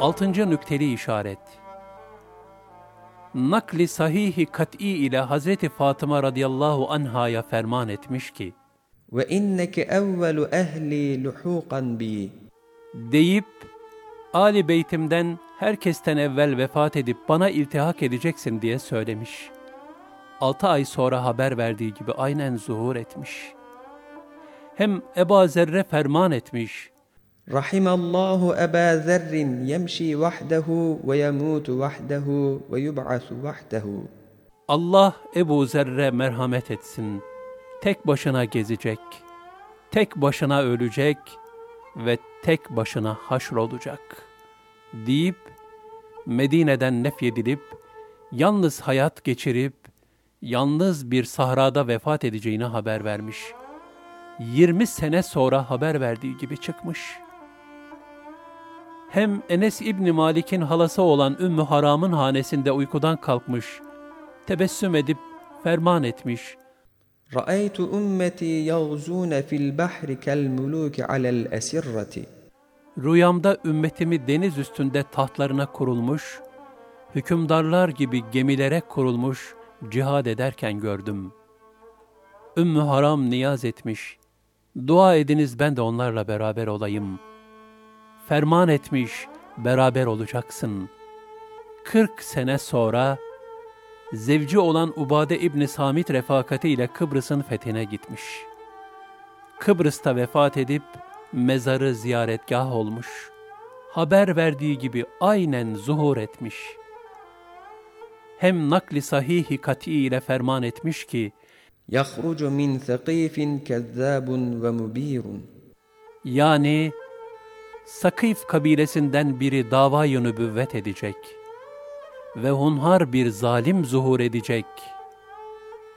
Altıncı nükteli işaret. Nakli sahihi kat'i ile Hazreti Fatıma radıyallahu anhaya ferman etmiş ki, ve inneke evvelu ehli luhuqan bi. Deyip, Ali Beytimden herkesten evvel vefat edip bana iltihak edeceksin diye söylemiş. Altı ay sonra haber verdiği gibi aynen zuhur etmiş. Hem Eba Zerre ferman etmiş. Rahimallahu Eba Zerrin yemşi vahdehu ve yemutu vahdehu ve yub'asu vahdehu. Allah Ebu Zerre merhamet etsin. Tek başına gezecek, tek başına ölecek ve tek başına haşrolacak deyip Medine'den nefyedilip yalnız hayat geçirip yalnız bir sahrada vefat edeceğini haber vermiş. 20 sene sonra haber verdiği gibi çıkmış. Hem Enes İbni Malik'in halası olan Ümmü Haram'ın hanesinde uykudan kalkmış, tebessüm edip ferman etmiş. Ümmeti yağzûne fil bahri kel mulûki alel esirrati. Rüyamda ümmetimi deniz üstünde tahtlarına kurulmuş, hükümdarlar gibi gemilere kurulmuş, cihad ederken gördüm. Ümmü Haram niyaz etmiş, dua ediniz ben de onlarla beraber olayım. Ferman etmiş, beraber olacaksın. Kırk sene sonra, zevci olan Ubade İbni Samit refakati ile Kıbrıs'ın fethine gitmiş. Kıbrıs'ta vefat edip, mezarı ziyaretgah olmuş. Haber verdiği gibi aynen zuhur etmiş. Hem nakli sahihi kati ile ferman etmiş ki, يَخْرُجُ مِنْ ثَقِيفٍ كَذَّابٌ وَمُب۪يرٌ Yani, Sakif kabilesinden biri davayı nübüvvet edecek ve hunhar bir zalim zuhur edecek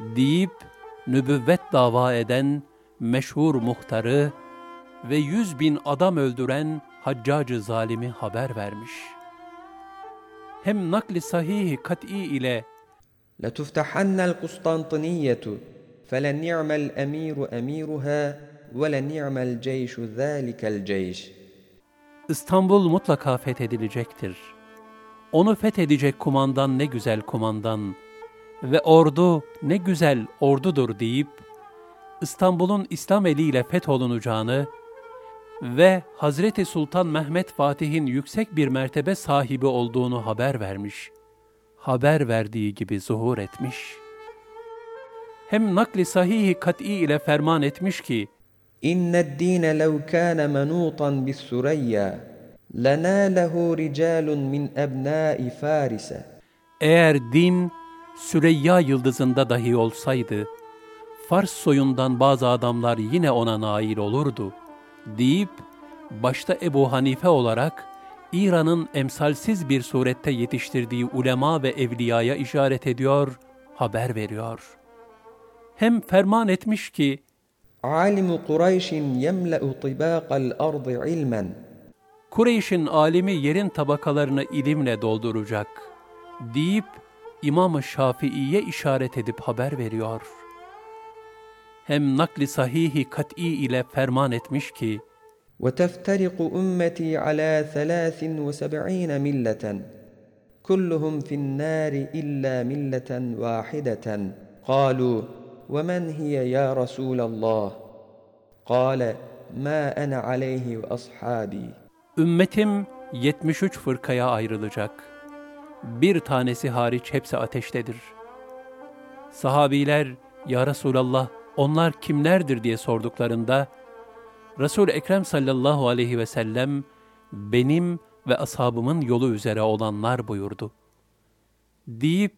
deyip nübüvvet dava eden meşhur muhtarı ve yüz bin adam öldüren haccacı zalimi haber vermiş. Hem nakli sahihi kat'i ile لَتُفْتَحَنَّ الْقُسْطَنْطِنِيَّةُ فَلَنِعْمَ الْأَمِيرُ أَمِيرُهَا وَلَنِعْمَ الْجَيْشُ ذَٰلِكَ الْجَيْشِ İstanbul mutlaka fethedilecektir. Onu fethedecek kumandan ne güzel kumandan ve ordu ne güzel ordudur deyip, İstanbul'un İslam eliyle fetholunacağını ve Hazreti Sultan Mehmet Fatih'in yüksek bir mertebe sahibi olduğunu haber vermiş. Haber verdiği gibi zuhur etmiş. Hem nakli sahihi kat'i ile ferman etmiş ki, إن الدين لو كان منوطا بالثريا لناله رجال من أبناء فارس Eğer din Süreyya yıldızında dahi olsaydı, Fars soyundan bazı adamlar yine ona nail olurdu, deyip başta Ebu Hanife olarak İran'ın emsalsiz bir surette yetiştirdiği ulema ve evliyaya işaret ediyor, haber veriyor. Hem ferman etmiş ki, Alimu Kureyş'in yemle'u tibâkal ardı ilmen. Kureyş'in alimi yerin tabakalarını ilimle dolduracak deyip İmam-ı Şafii'ye işaret edip haber veriyor.'' Hem nakli sahihi kat'i ile ferman etmiş ki, وتفترق أمتي على ثلاث وسبعين ملة كلهم في النار إلا ملة واحدة قالوا ومن هي يا رسول الله قال ما أنا عليه وأصحابي Ümmetim 73 fırkaya ayrılacak. Bir tanesi hariç hepsi ateştedir. Sahabiler, Ya Resulallah, onlar kimlerdir diye sorduklarında Resul Ekrem sallallahu aleyhi ve sellem benim ve ashabımın yolu üzere olanlar buyurdu. Deyip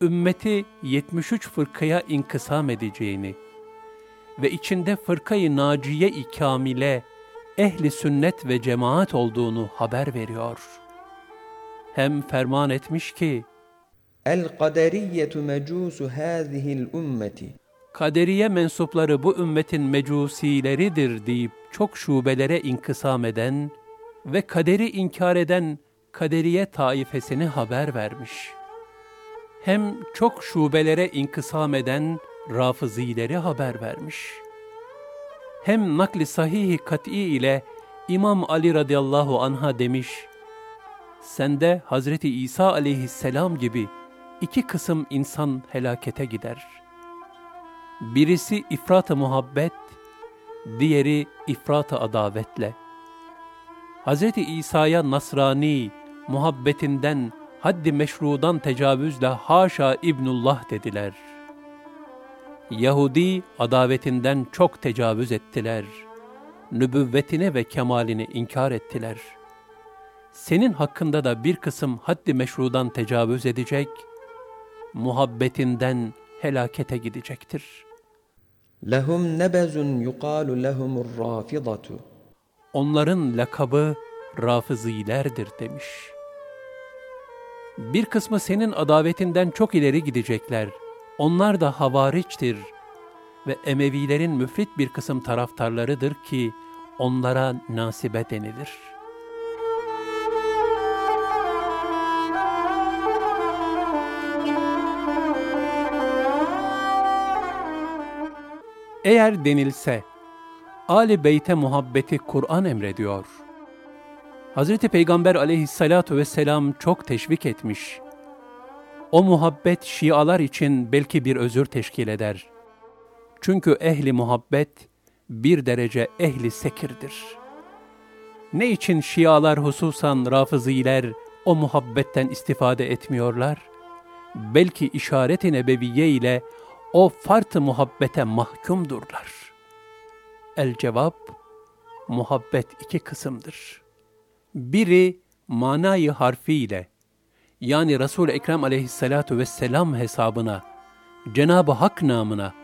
ümmeti 73 fırkaya inkısam edeceğini ve içinde fırkayı naciye-i kamile ehli sünnet ve cemaat olduğunu haber veriyor. Hem ferman etmiş ki El-Kaderiyyetu mecusu hâzihil ümmeti kaderiye mensupları bu ümmetin mecusileridir deyip çok şubelere inkısam eden ve kaderi inkar eden kaderiye taifesini haber vermiş. hem çok şubelere inkısam eden rafızileri haber vermiş. Hem nakli sahihi kat'i ile İmam Ali radıyallahu anha demiş, sende Hazreti İsa aleyhisselam gibi iki kısım insan helakete gider. Birisi ifrat-ı muhabbet, diğeri ifrat-ı adavetle. Hazreti İsa'ya Nasrani muhabbetinden haddi meşrudan tecavüzle haşa İbnullah dediler. Yahudi adavetinden çok tecavüz ettiler. Nübüvvetine ve kemalini inkar ettiler. Senin hakkında da bir kısım haddi meşrudan tecavüz edecek, muhabbetinden helakete gidecektir. Lehum nebezun yuqalu lehumur rafidatu. Onların lakabı rafizilerdir demiş. Bir kısmı senin adavetinden çok ileri gidecekler. Onlar da havariçtir ve Emevilerin müfrit bir kısım taraftarlarıdır ki onlara nasibe denilir.'' Eğer denilse, Ali Beyt'e muhabbeti Kur'an emrediyor. Hz. Peygamber aleyhissalatu vesselam çok teşvik etmiş. O muhabbet Şialar için belki bir özür teşkil eder. Çünkü ehli muhabbet bir derece ehli sekirdir. Ne için Şialar hususan Rafıziler o muhabbetten istifade etmiyorlar? Belki işaret-i nebeviye ile o fart-ı muhabbete mahkumdurlar. El cevap, muhabbet iki kısımdır. Biri manayı harfiyle, yani Resul-i Ekrem aleyhissalatu vesselam hesabına, Cenab-ı Hak namına,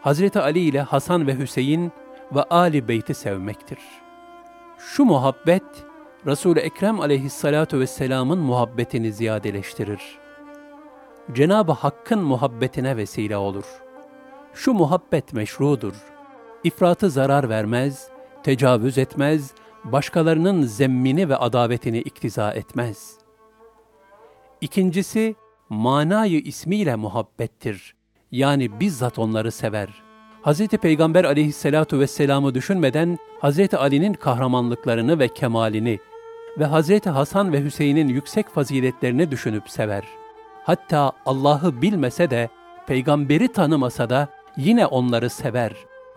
Hazreti Ali ile Hasan ve Hüseyin ve Ali Beyt'i sevmektir. Şu muhabbet, Resul-i Ekrem aleyhissalatu vesselamın muhabbetini ziyadeleştirir. Cenab-ı Hakk'ın muhabbetine vesile olur. Şu muhabbet meşrudur. İfratı zarar vermez, tecavüz etmez, başkalarının zemmini ve adavetini iktiza etmez. İkincisi, manayı ismiyle muhabbettir. Yani bizzat onları sever. Hz. Peygamber aleyhissalatu vesselam'ı düşünmeden Hz. Ali'nin kahramanlıklarını ve kemalini ve Hz. Hasan ve Hüseyin'in yüksek faziletlerini düşünüp sever.'' Hatta Allah'ı bilmese de, peygamberi tanımasa da yine onları sever.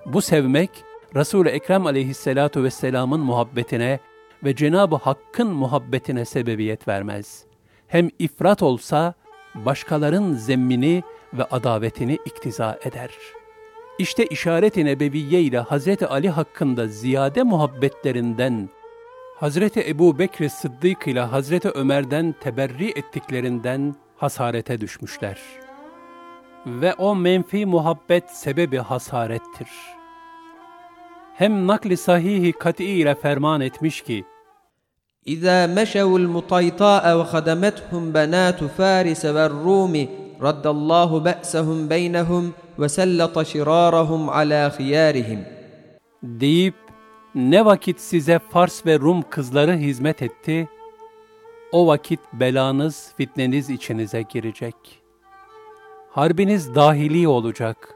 Bu sevmek, Resul-i Ekrem aleyhissalatu vesselamın muhabbetine ve Cenab-ı Hakk'ın muhabbetine sebebiyet vermez. Hem ifrat olsa, başkaların zemmini ve adavetini iktiza eder. İşte işaret-i nebeviye ile Hazreti Ali hakkında ziyade muhabbetlerinden, Hazreti Ebu Bekir Sıddık ile Hazreti Ömer'den teberri ettiklerinden hasarete düşmüşler. Ve o menfi muhabbet sebebi hasarettir. Hem nakli sahihi kat'i ile ferman etmiş ki, إذا مشوا المطيطاء وخدمتهم بنات فارس والروم رد الله بأسهم بينهم وسلط شرارهم على خيارهم deyip ne vakit size Fars ve Rum kızları hizmet etti, o vakit belanız, fitneniz içinize girecek. Harbiniz dahili olacak.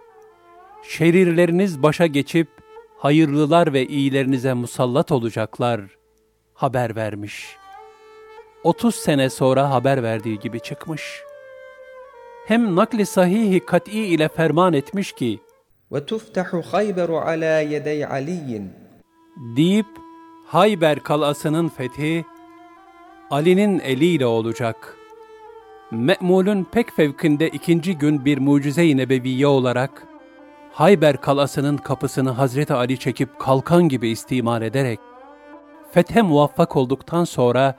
Şerirleriniz başa geçip, hayırlılar ve iyilerinize musallat olacaklar. Haber vermiş. 30 sene sonra haber verdiği gibi çıkmış. Hem nakli sahihi kat'i ile ferman etmiş ki, وَتُفْتَحُ خَيْبَرُ عَلَى يَدَيْ عَلِيٍّ deyip Hayber kalasının fethi Ali'nin eliyle olacak. Me'mulün pek fevkinde ikinci gün bir mucize-i nebeviye olarak, Hayber kalasının kapısını Hazreti Ali çekip kalkan gibi istimal ederek, fethe muvaffak olduktan sonra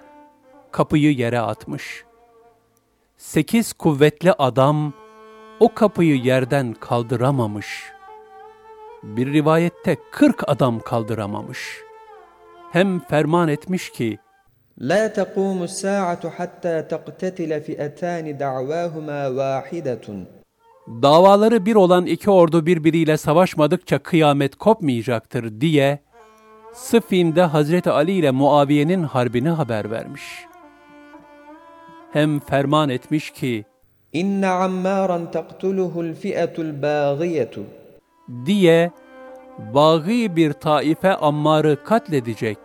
kapıyı yere atmış. Sekiz kuvvetli adam o kapıyı yerden kaldıramamış. Bir rivayette kırk adam kaldıramamış. Hem ferman etmiş ki, لا تقوم الساعة حتى تقتتل فئتان دعواهما واحدة Davaları bir olan iki ordu birbiriyle savaşmadıkça kıyamet kopmayacaktır diye Sıffin'de Hazreti Ali ile Muaviye'nin harbini haber vermiş. Hem ferman etmiş ki, إن عمارا تقتله الفئة الباغية diye bağî bir taife Ammar'ı katledecek.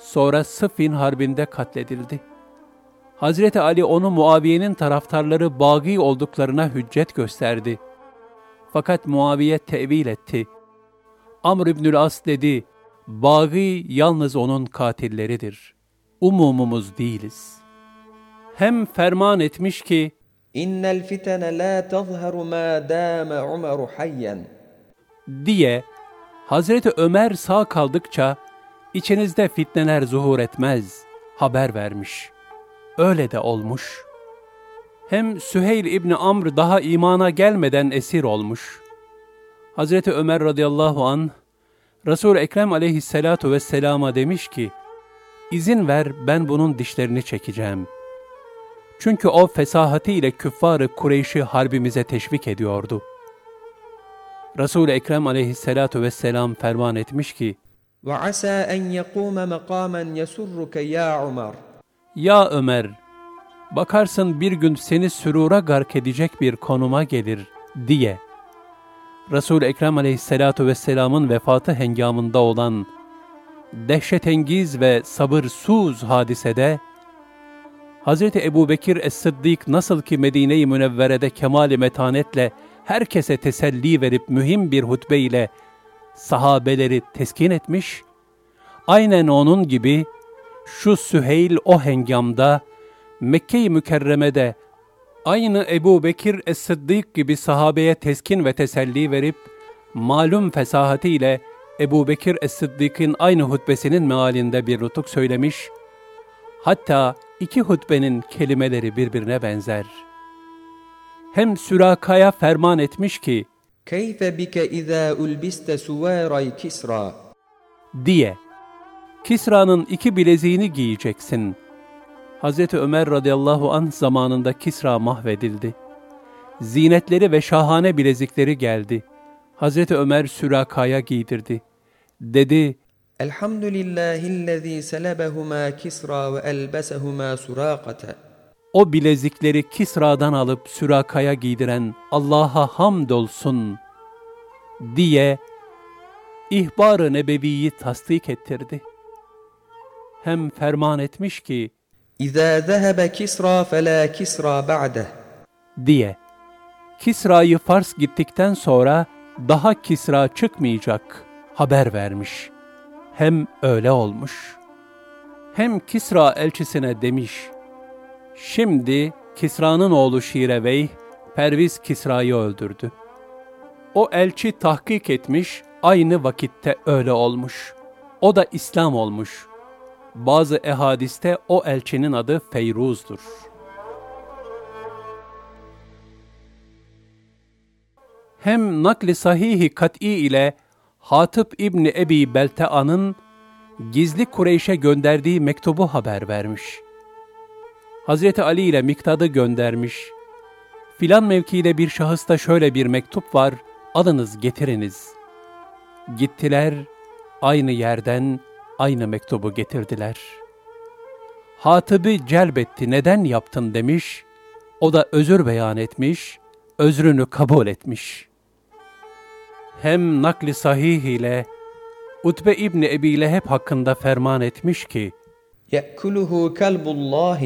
sonra Sıffin Harbi'nde katledildi. Hazreti Ali onu Muaviye'nin taraftarları bagi olduklarına hüccet gösterdi. Fakat Muaviye tevil etti. Amr İbnül As dedi, bagi yalnız onun katilleridir. Umumumuz değiliz. Hem ferman etmiş ki, İnnel fitene la tazharu ma dâme Umeru hayyen diye Hazreti Ömer sağ kaldıkça içinizde fitneler zuhur etmez haber vermiş. Öyle de olmuş. Hem Süheyl İbni Amr daha imana gelmeden esir olmuş. Hazreti Ömer radıyallahu an Resul Ekrem aleyhissalatu vesselama demiş ki: İzin ver ben bunun dişlerini çekeceğim. Çünkü o fesahatiyle küffarı Kureyş'i harbimize teşvik ediyordu. Resul-i Ekrem aleyhissalatu vesselam ferman etmiş ki, ve asa en yekûme mekâmen yesurruke ya Ömer. Ya Ömer, bakarsın bir gün seni sürura gark edecek bir konuma gelir diye. Resul-i Ekrem aleyhissalatu vesselamın vefatı hengamında olan dehşetengiz ve sabırsuz hadisede, Hz. Ebu Bekir Es-Sıddik nasıl ki Medine-i Münevvere'de kemali metanetle herkese teselli verip mühim bir hutbe ile sahabeleri teskin etmiş, aynen onun gibi şu Süheyl o hengamda Mekke-i Mükerreme'de aynı Ebu Bekir Es-Sıddık gibi sahabeye teskin ve teselli verip malum fesahatiyle Ebu Bekir Es-Sıddık'ın aynı hutbesinin mealinde bir nutuk söylemiş, hatta iki hutbenin kelimeleri birbirine benzer. Hem Süraka'ya ferman etmiş ki, Keyfe bike izâ ulbiste suvâray kisra. Diye, Kisra'nın iki bileziğini giyeceksin. Hz. Ömer radıyallahu anh zamanında Kisra mahvedildi. Zinetleri ve şahane bilezikleri geldi. Hz. Ömer Süraka'ya giydirdi. Dedi, Elhamdülillahillezî selebehumâ Kisra ve elbesehumâ Surakata o bilezikleri Kisra'dan alıp Süraka'ya giydiren Allah'a hamdolsun diye ihbar-ı nebeviyi tasdik ettirdi. Hem ferman etmiş ki إذا ذهب كسرى فلا كسرى بعده diye Kisra'yı Fars gittikten sonra daha Kisra çıkmayacak haber vermiş. Hem öyle olmuş. Hem Kisra elçisine demiş, Şimdi Kisra'nın oğlu Şireveyh, Perviz Kisra'yı öldürdü. O elçi tahkik etmiş, aynı vakitte öyle olmuş. O da İslam olmuş. Bazı ehadiste o elçinin adı Feyruz'dur. Hem nakli sahihi kat'i ile Hatip İbni Ebi Beltea'nın gizli Kureyş'e gönderdiği mektubu haber vermiş.'' Hazreti Ali ile Miktad'ı göndermiş. Filan mevkiide bir şahısta şöyle bir mektup var, alınız getiriniz. Gittiler, aynı yerden aynı mektubu getirdiler. Hatıbı celbetti, neden yaptın demiş, o da özür beyan etmiş, özrünü kabul etmiş. Hem nakli sahih ile Utbe İbni Ebi Leheb hakkında ferman etmiş ki, يأكله كلب الله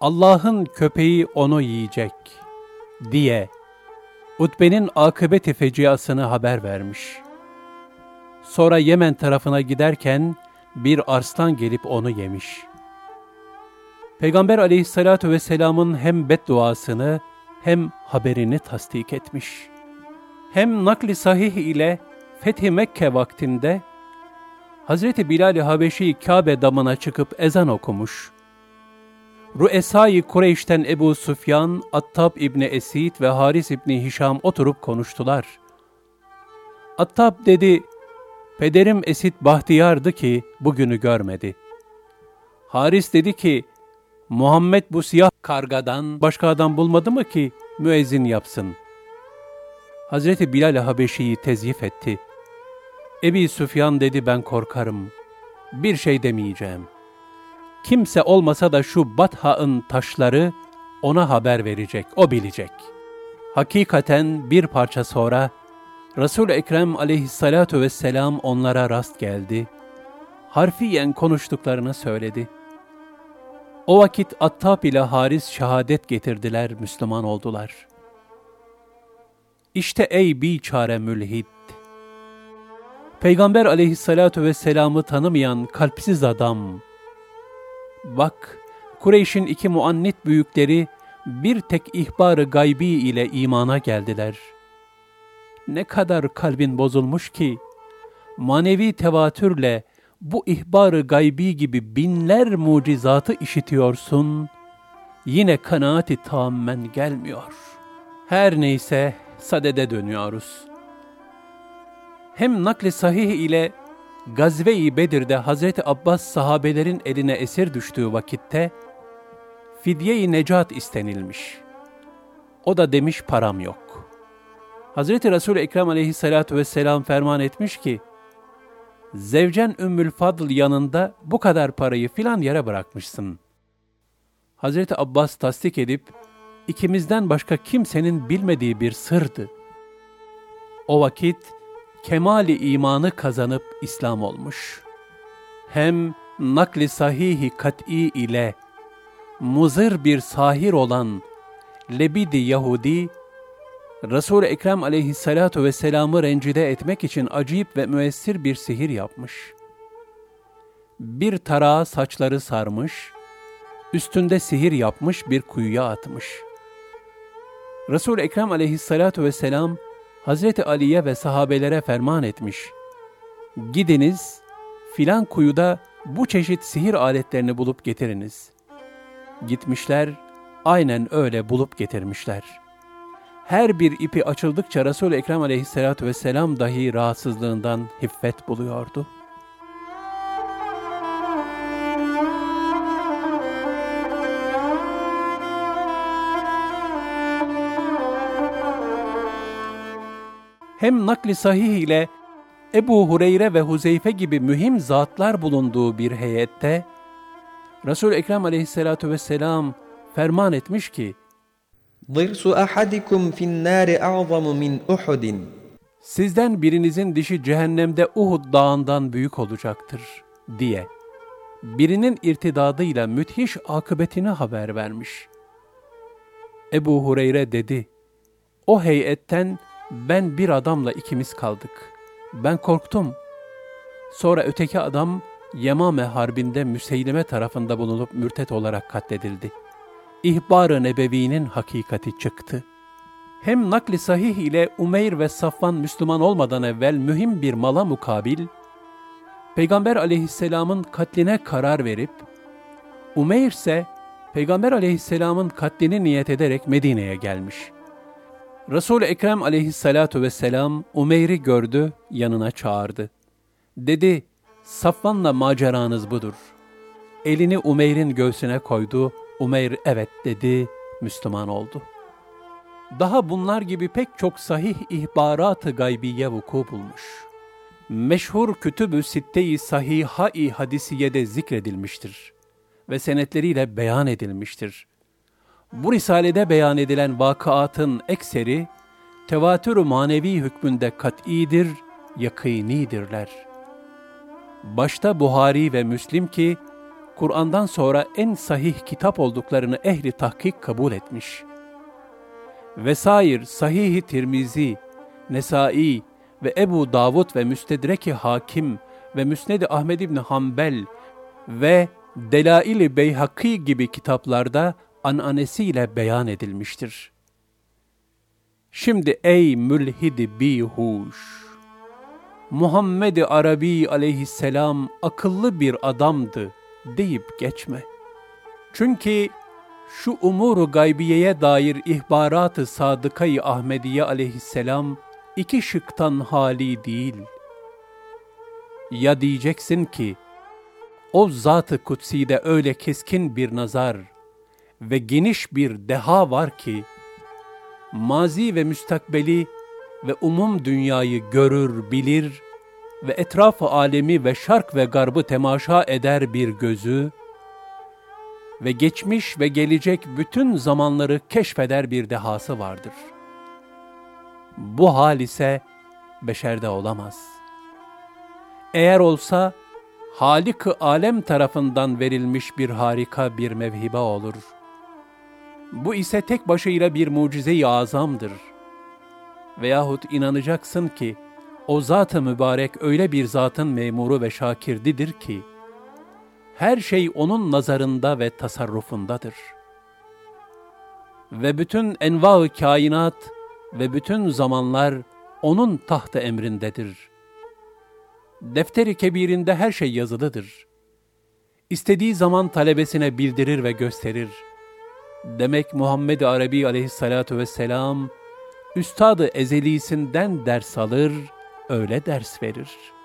Allah'ın köpeği onu yiyecek diye Utbe'nin akıbeti feciasını haber vermiş. Sonra Yemen tarafına giderken bir arslan gelip onu yemiş. Peygamber aleyhissalatu vesselamın hem bedduasını hem haberini tasdik etmiş. Hem nakli sahih ile Fethi Mekke vaktinde Hazreti Bilal-i Habeşi Kabe damına çıkıp ezan okumuş. Ruesai Kureyş'ten Ebu Sufyan, Attab İbni Esid ve Haris İbni Hişam oturup konuştular. Attab dedi, Pederim Esid bahtiyardı ki bugünü görmedi. Haris dedi ki, Muhammed bu siyah kargadan başka adam bulmadı mı ki müezzin yapsın? Hazreti Bilal Habeşi'yi tezyif etti. Ebi Süfyan dedi ben korkarım. Bir şey demeyeceğim.'' Kimse olmasa da şu Batha'ın taşları ona haber verecek, o bilecek. Hakikaten bir parça sonra Resul-i Ekrem aleyhissalatu vesselam onlara rast geldi. Harfiyen konuştuklarını söyledi. O vakit Attab ile Haris şehadet getirdiler, Müslüman oldular. İşte ey biçare mülhid! Peygamber aleyhissalatu vesselam'ı tanımayan kalpsiz adam! Bak, Kureyş'in iki muannit büyükleri bir tek ihbarı gaybi ile imana geldiler. Ne kadar kalbin bozulmuş ki, manevi tevatürle bu ihbarı gaybi gibi binler mucizatı işitiyorsun, yine kanaati tamamen gelmiyor. Her neyse sadede dönüyoruz. Hem nakli sahih ile Gazve-i Bedir'de Hazreti Abbas sahabelerin eline esir düştüğü vakitte fidye-i necat istenilmiş. O da demiş param yok. Hazreti Resul Ekrem aleyhissalatu vesselam ferman etmiş ki, Zevcen Ümmül Fadl yanında bu kadar parayı filan yere bırakmışsın. Hazreti Abbas tasdik edip, ikimizden başka kimsenin bilmediği bir sırdı. O vakit kemali imanı kazanıp İslam olmuş. Hem nakli sahihi kat'i ile muzır bir sahir olan Lebidi Yahudi, Resul-i Ekrem aleyhissalatu vesselam'ı rencide etmek için acayip ve müessir bir sihir yapmış. Bir tarağa saçları sarmış, üstünde sihir yapmış bir kuyuya atmış. Resul-i Ekrem aleyhissalatu vesselam, Hazreti Ali'ye ve sahabelere ferman etmiş. Gidiniz, filan kuyuda bu çeşit sihir aletlerini bulup getiriniz. Gitmişler, aynen öyle bulup getirmişler. Her bir ipi açıldıkça Resul-i Ekrem aleyhissalatu vesselam dahi rahatsızlığından hiffet buluyordu.'' hem nakli sahih ile Ebu Hureyre ve Huzeyfe gibi mühim zatlar bulunduğu bir heyette, Resul-i Ekrem aleyhissalatu vesselam ferman etmiş ki, ضِرْسُ أَحَدِكُمْ فِي النَّارِ أَعْظَمُ مِنْ أُحُدٍ Sizden birinizin dişi cehennemde Uhud dağından büyük olacaktır, diye. Birinin irtidadıyla müthiş akıbetini haber vermiş. Ebu Hureyre dedi, o heyetten ben bir adamla ikimiz kaldık. Ben korktum. Sonra öteki adam Yemame Harbi'nde Müseylime tarafında bulunup mürtet olarak katledildi. İhbar-ı Nebevi'nin hakikati çıktı. Hem nakli sahih ile Umeyr ve Safvan Müslüman olmadan evvel mühim bir mala mukabil, Peygamber aleyhisselamın katline karar verip, Umeyr ise Peygamber aleyhisselamın katlini niyet ederek Medine'ye gelmiş.'' Resul-i Ekrem aleyhissalatu vesselam Umeyr'i gördü, yanına çağırdı. Dedi, Safvan'la maceranız budur. Elini Umeyr'in göğsüne koydu, Umeyr evet dedi, Müslüman oldu. Daha bunlar gibi pek çok sahih ihbarat-ı gaybiye vuku bulmuş. Meşhur kütüb-ü sitte-i sahiha-i hadisiyede zikredilmiştir ve senetleriyle beyan edilmiştir. Bu risalede beyan edilen vakıatın ekseri, tevatür manevi hükmünde kat'idir, yakinidirler. Başta Buhari ve Müslim ki, Kur'an'dan sonra en sahih kitap olduklarını ehli tahkik kabul etmiş. Vesair Sahih-i Tirmizi, Nesai ve Ebu Davud ve Müstedreki Hakim ve Müsned-i Ahmed İbni Hanbel ve Delail-i Beyhaki gibi kitaplarda ananesiyle beyan edilmiştir. Şimdi ey mülhidi bihuş! Muhammed-i Arabi aleyhisselam akıllı bir adamdı deyip geçme. Çünkü şu umuru gaybiyeye dair ihbaratı sadıkayı Ahmediye aleyhisselam iki şıktan hali değil. Ya diyeceksin ki, o zat-ı kutsi'de öyle keskin bir nazar, ve geniş bir deha var ki, mazi ve müstakbeli ve umum dünyayı görür, bilir ve etrafı alemi ve şark ve garbı temaşa eder bir gözü, ve geçmiş ve gelecek bütün zamanları keşfeder bir dehası vardır. Bu hal ise beşerde olamaz. Eğer olsa, Halik-ı Alem tarafından verilmiş bir harika bir mevhibe olur. Bu ise tek başıyla bir mucize-i azamdır. Veyahut inanacaksın ki, o zat-ı mübarek öyle bir zatın memuru ve şakirdidir ki, her şey onun nazarında ve tasarrufundadır. Ve bütün enva-ı kainat ve bütün zamanlar onun tahtı emrindedir. Defteri kebirinde her şey yazılıdır. İstediği zaman talebesine bildirir ve gösterir. Demek Muhammed Arabi aleyhissalatu vesselam, üstadı ezelisinden ders alır, öyle ders verir.''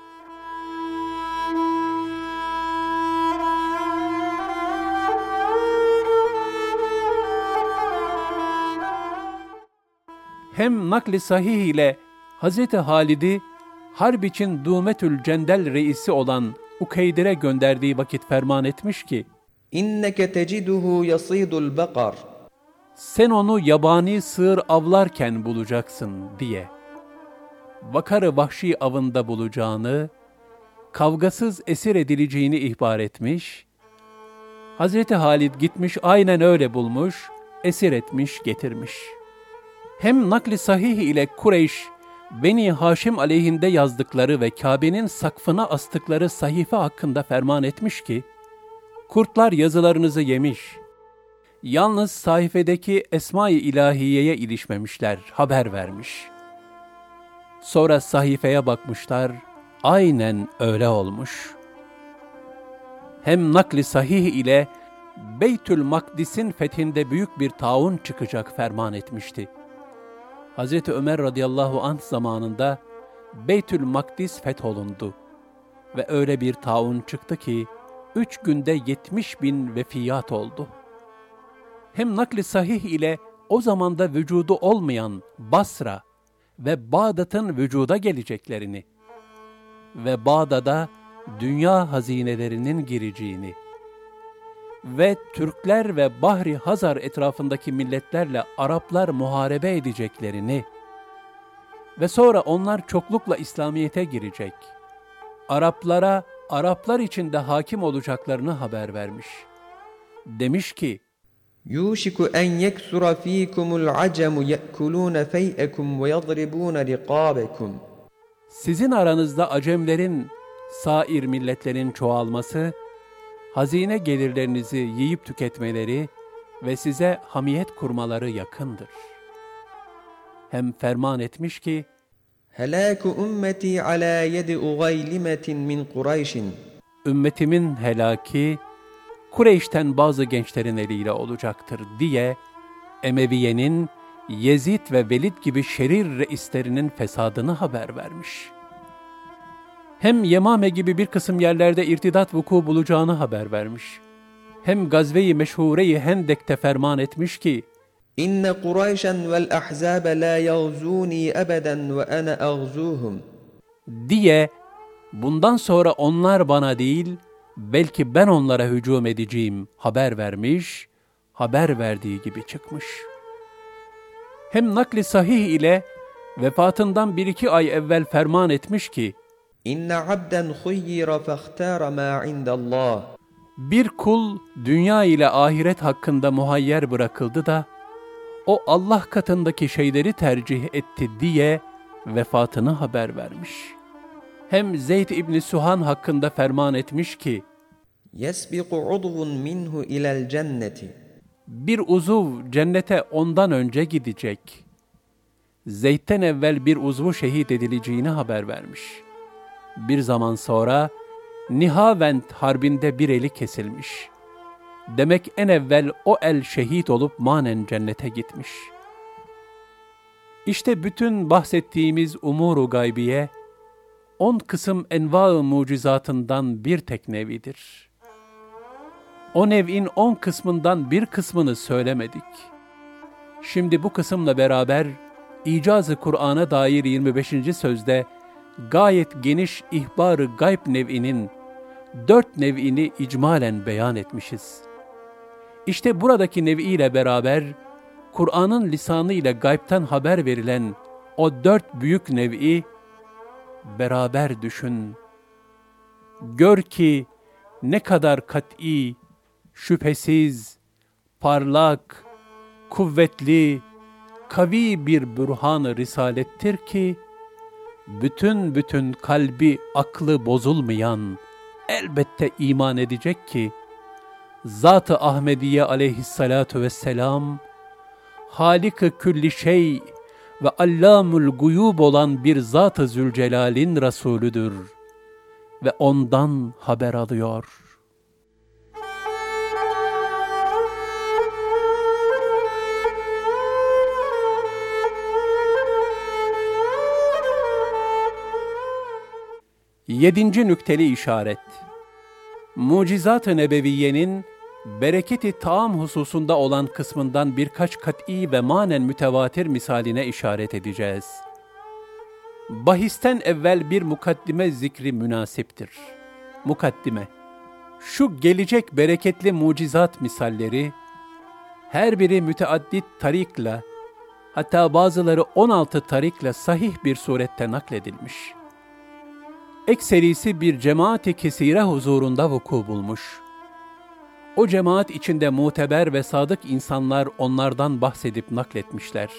hem nakli sahih ile Hz. Halid'i harp için Dumetül Cendel reisi olan Ukeydir'e gönderdiği vakit ferman etmiş ki, İnneke teciduhu yasidul bakar. Sen onu yabani sığır avlarken bulacaksın diye. Vakarı vahşi avında bulacağını, kavgasız esir edileceğini ihbar etmiş, Hazreti Halid gitmiş aynen öyle bulmuş, esir etmiş, getirmiş.'' hem nakli sahih ile Kureyş, Beni Haşim aleyhinde yazdıkları ve Kabe'nin sakfına astıkları sahife hakkında ferman etmiş ki, kurtlar yazılarınızı yemiş. Yalnız sayfedeki Esma-i İlahiye'ye ilişmemişler, haber vermiş. Sonra sahifeye bakmışlar, aynen öyle olmuş. Hem nakli sahih ile Beytül Makdis'in fethinde büyük bir taun çıkacak ferman etmişti. Hz. Ömer radıyallahu anh zamanında Beytül Makdis fetholundu. Ve öyle bir taun çıktı ki, üç günde yetmiş bin vefiyat oldu. Hem nakli sahih ile o zamanda vücudu olmayan Basra ve Bağdat'ın vücuda geleceklerini ve Bağdat'a dünya hazinelerinin gireceğini ve Türkler ve Bahri Hazar etrafındaki milletlerle Araplar muharebe edeceklerini ve sonra onlar çoklukla İslamiyet'e girecek. Araplara Araplar içinde hakim olacaklarını haber vermiş. Demiş ki, Yuşiku en yeksura fikumul acemu ye'kulûne fey'ekum ve yadribûne rikâbekum. Sizin aranızda acemlerin, sair milletlerin çoğalması, hazine gelirlerinizi yiyip tüketmeleri ve size hamiyet kurmaları yakındır. Hem ferman etmiş ki, Helâku ümmeti alâ yedi ugaylimetin min Kureyş'in. Ümmetimin helaki Kureyş'ten bazı gençlerin eliyle olacaktır diye Emeviye'nin Yezid ve Velid gibi şerir reislerinin fesadını haber vermiş. Hem Yemame gibi bir kısım yerlerde irtidat vuku bulacağını haber vermiş. Hem Gazve-i Meşhure-i Hendek'te ferman etmiş ki, İnne Kureyşen vel ahzabe la yagzuni ebeden ve ene agzuhum. Diye, bundan sonra onlar bana değil, belki ben onlara hücum edeceğim haber vermiş, haber verdiği gibi çıkmış. Hem nakli sahih ile vefatından bir iki ay evvel ferman etmiş ki, İnne abden huyyira fehtara ma indallah. Bir kul dünya ile ahiret hakkında muhayyer bırakıldı da o Allah katındaki şeyleri tercih etti diye vefatını haber vermiş. Hem Zeyd İbni Suhan hakkında ferman etmiş ki, Yesbiqu udvun minhu ilel cenneti. Bir uzuv cennete ondan önce gidecek. Zeyd'den evvel bir uzvu şehit edileceğini haber vermiş.'' bir zaman sonra Nihavent harbinde bir eli kesilmiş. Demek en evvel o el şehit olup manen cennete gitmiş. İşte bütün bahsettiğimiz umuru gaybiye, on kısım enva-ı mucizatından bir tek nevidir. O nev'in on kısmından bir kısmını söylemedik. Şimdi bu kısımla beraber icazı Kur'an'a dair 25. sözde gayet geniş ihbar-ı gayb nev'inin dört nev'ini icmalen beyan etmişiz. İşte buradaki nevi ile beraber Kur'an'ın lisanı ile gaybtan haber verilen o dört büyük nevi beraber düşün. Gör ki ne kadar kat'i, şüphesiz, parlak, kuvvetli, kavi bir bürhan-ı risalettir ki, bütün bütün kalbi, aklı bozulmayan, elbette iman edecek ki, Zat-ı Ahmediye aleyhissalatu vesselam, Halik-ı külli şey ve allamul guyub olan bir Zat-ı Zülcelal'in Resulüdür ve ondan haber alıyor.'' Yedinci nükteli işaret. Mucizat-ı Nebeviye'nin bereketi taam hususunda olan kısmından birkaç kat'i ve manen mütevatir misaline işaret edeceğiz. Bahisten evvel bir mukaddime zikri münasiptir. Mukaddime. Şu gelecek bereketli mucizat misalleri, her biri müteaddit tarikla, hatta bazıları 16 tarikla sahih bir surette nakledilmiş. Ekserisi bir cemaati kesire huzurunda vuku bulmuş.'' O cemaat içinde muteber ve sadık insanlar onlardan bahsedip nakletmişler.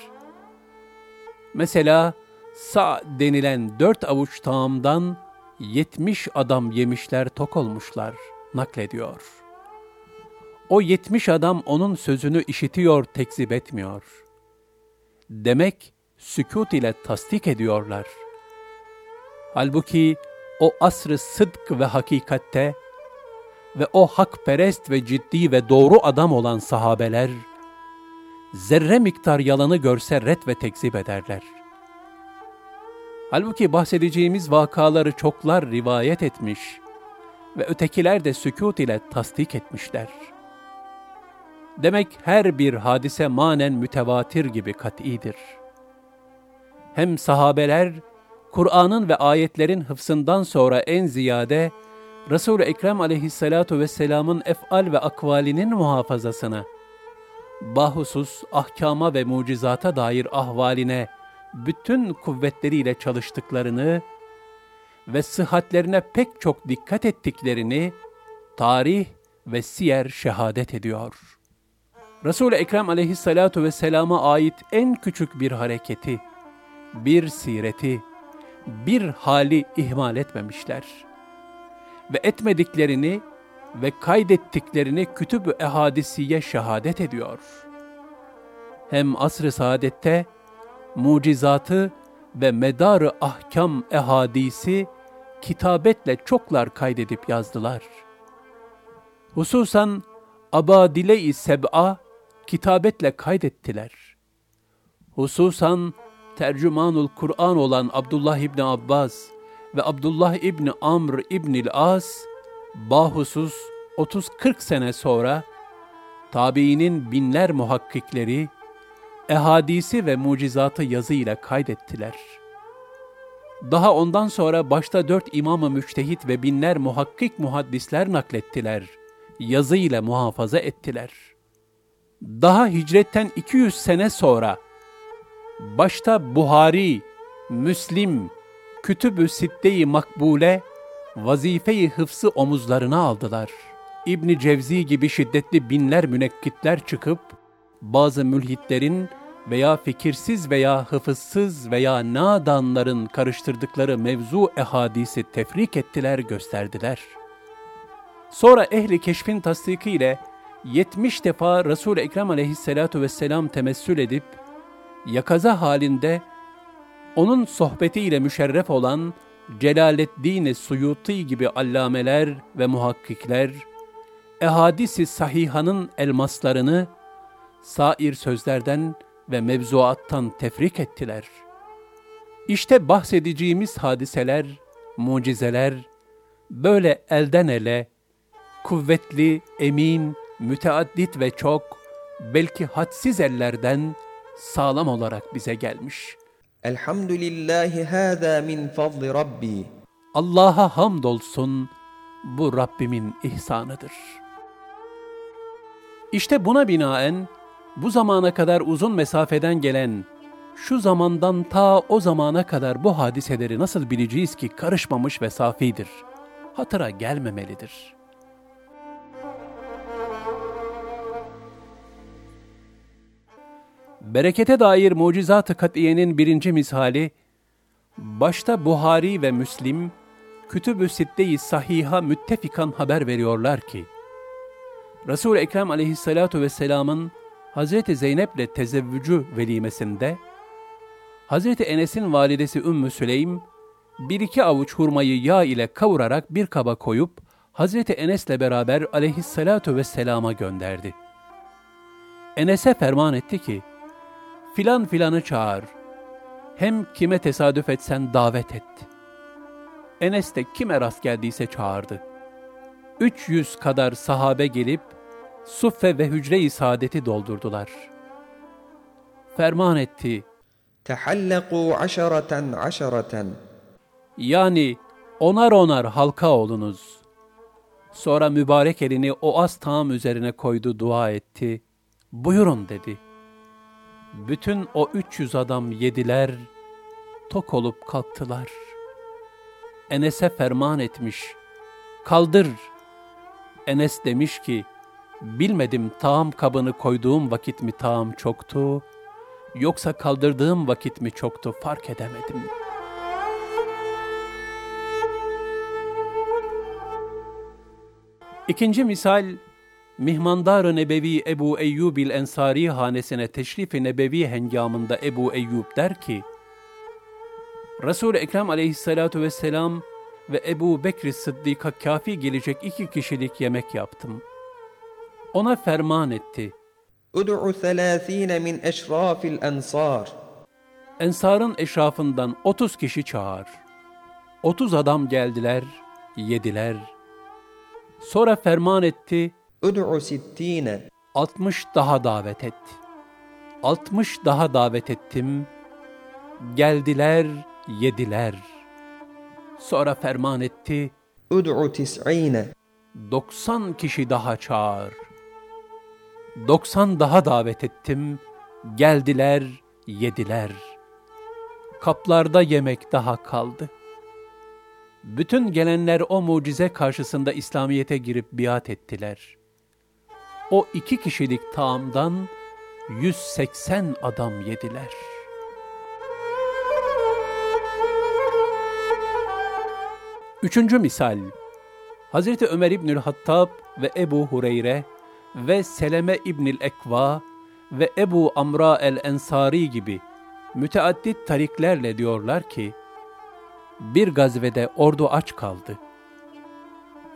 Mesela Sa denilen dört avuç tağımdan yetmiş adam yemişler tok olmuşlar naklediyor. O yetmiş adam onun sözünü işitiyor, tekzip etmiyor. Demek sükut ile tasdik ediyorlar. Halbuki o asrı sıdk ve hakikatte ve o hakperest ve ciddi ve doğru adam olan sahabeler, zerre miktar yalanı görse ret ve tekzip ederler. Halbuki bahsedeceğimiz vakaları çoklar rivayet etmiş ve ötekiler de sükut ile tasdik etmişler. Demek her bir hadise manen mütevatir gibi kat'idir. Hem sahabeler, Kur'an'ın ve ayetlerin hıfsından sonra en ziyade Resul-i Ekrem aleyhissalatu vesselamın efal ve akvalinin muhafazasına, bahusus ahkama ve mucizata dair ahvaline bütün kuvvetleriyle çalıştıklarını ve sıhhatlerine pek çok dikkat ettiklerini tarih ve siyer şehadet ediyor. Resul-i Ekrem aleyhissalatu vesselama ait en küçük bir hareketi, bir sireti, bir hali ihmal etmemişler.'' Ve etmediklerini ve kaydettiklerini kütüb-ü ehadisiye şehadet ediyor. Hem asr-ı saadette mucizatı ve medarı ahkam ehadisi kitabetle çoklar kaydedip yazdılar. Hususan Abadile-i Seb'a kitabetle kaydettiler. Hususan tercümanul Kur'an olan Abdullah İbni Abbas ve Abdullah İbni Amr İbnil As, bahusus 30-40 sene sonra, tabiinin binler muhakkikleri, ehadisi ve mucizatı yazıyla kaydettiler. Daha ondan sonra başta dört imam-ı müçtehit ve binler muhakkik muhaddisler naklettiler, yazıyla muhafaza ettiler. Daha hicretten 200 sene sonra, başta Buhari, Müslim, Kütüb-ü Sitte-i Makbule, vazifeyi hıfsı omuzlarına aldılar. İbni Cevzi gibi şiddetli binler münekkitler çıkıp, bazı mülhitlerin veya fikirsiz veya hıfızsız veya nadanların karıştırdıkları mevzu ehadisi tefrik ettiler, gösterdiler. Sonra ehli keşfin tasdiki ile 70 defa Resul-i Ekrem aleyhissalatu vesselam temessül edip, yakaza halinde onun sohbetiyle müşerref olan Celaleddin Suyuti gibi allameler ve muhakkikler, ehadisi sahihanın elmaslarını sair sözlerden ve mevzuattan tefrik ettiler. İşte bahsedeceğimiz hadiseler, mucizeler, böyle elden ele, kuvvetli, emin, müteaddit ve çok, belki hadsiz ellerden sağlam olarak bize gelmiş.'' Elhamdülillahi hâzâ min fadli Rabbi. Allah'a hamdolsun bu Rabbimin ihsanıdır. İşte buna binaen bu zamana kadar uzun mesafeden gelen şu zamandan ta o zamana kadar bu hadiseleri nasıl bileceğiz ki karışmamış ve safidir. Hatıra gelmemelidir. Berekete dair mucizat-ı katiyenin birinci misali, başta Buhari ve Müslim, Kütüb-ü Sitte-i Sahiha müttefikan haber veriyorlar ki, Resul-i Ekrem aleyhissalatu vesselamın Hazreti Zeynep'le tezevvücü velimesinde, Hazreti Enes'in validesi Ümmü Süleym, bir iki avuç hurmayı yağ ile kavurarak bir kaba koyup, Hazreti Enes'le beraber aleyhissalatu vesselama gönderdi. Enes'e ferman etti ki, filan filanı çağır. Hem kime tesadüf etsen davet et. Enes de kime rast geldiyse çağırdı. 300 kadar sahabe gelip suffe ve hücre-i saadeti doldurdular. Ferman etti. Tehallaku aşaraten aşaraten. Yani onar onar halka olunuz. Sonra mübarek elini o az tağım üzerine koydu dua etti. Buyurun dedi.'' Bütün o 300 adam yediler, tok olup kalktılar. Enes'e ferman etmiş, kaldır. Enes demiş ki, bilmedim tağım kabını koyduğum vakit mi tağım çoktu, yoksa kaldırdığım vakit mi çoktu fark edemedim. İkinci misal, Mihmandar-ı Nebevi Ebu Eyyub il Ensari hanesine teşrif-i nebevi hengamında Ebu Eyyub der ki, Resul-i Ekrem aleyhissalatu vesselam ve Ebu Bekri Sıddık'a kafi gelecek iki kişilik yemek yaptım. Ona ferman etti. Ud'u selâthîne min eşrafil ensar. Ensar'ın eşrafından otuz kişi çağır. Otuz adam geldiler, yediler. Sonra ferman etti.'' Ud'u sittine. 60 daha davet et. 60 daha davet ettim. Geldiler, yediler. Sonra ferman etti. Ud'u tis'ine. 90 kişi daha çağır. 90 daha davet ettim. Geldiler, yediler. Kaplarda yemek daha kaldı. Bütün gelenler o mucize karşısında İslamiyet'e girip biat ettiler. O iki kişilik taamdan 180 adam yediler. Üçüncü misal, Hazreti Ömer İbnül Hattab ve Ebu Hureyre ve Seleme İbnül Ekva ve Ebu Amra el-Ensari gibi müteaddit tariklerle diyorlar ki, bir gazvede ordu aç kaldı.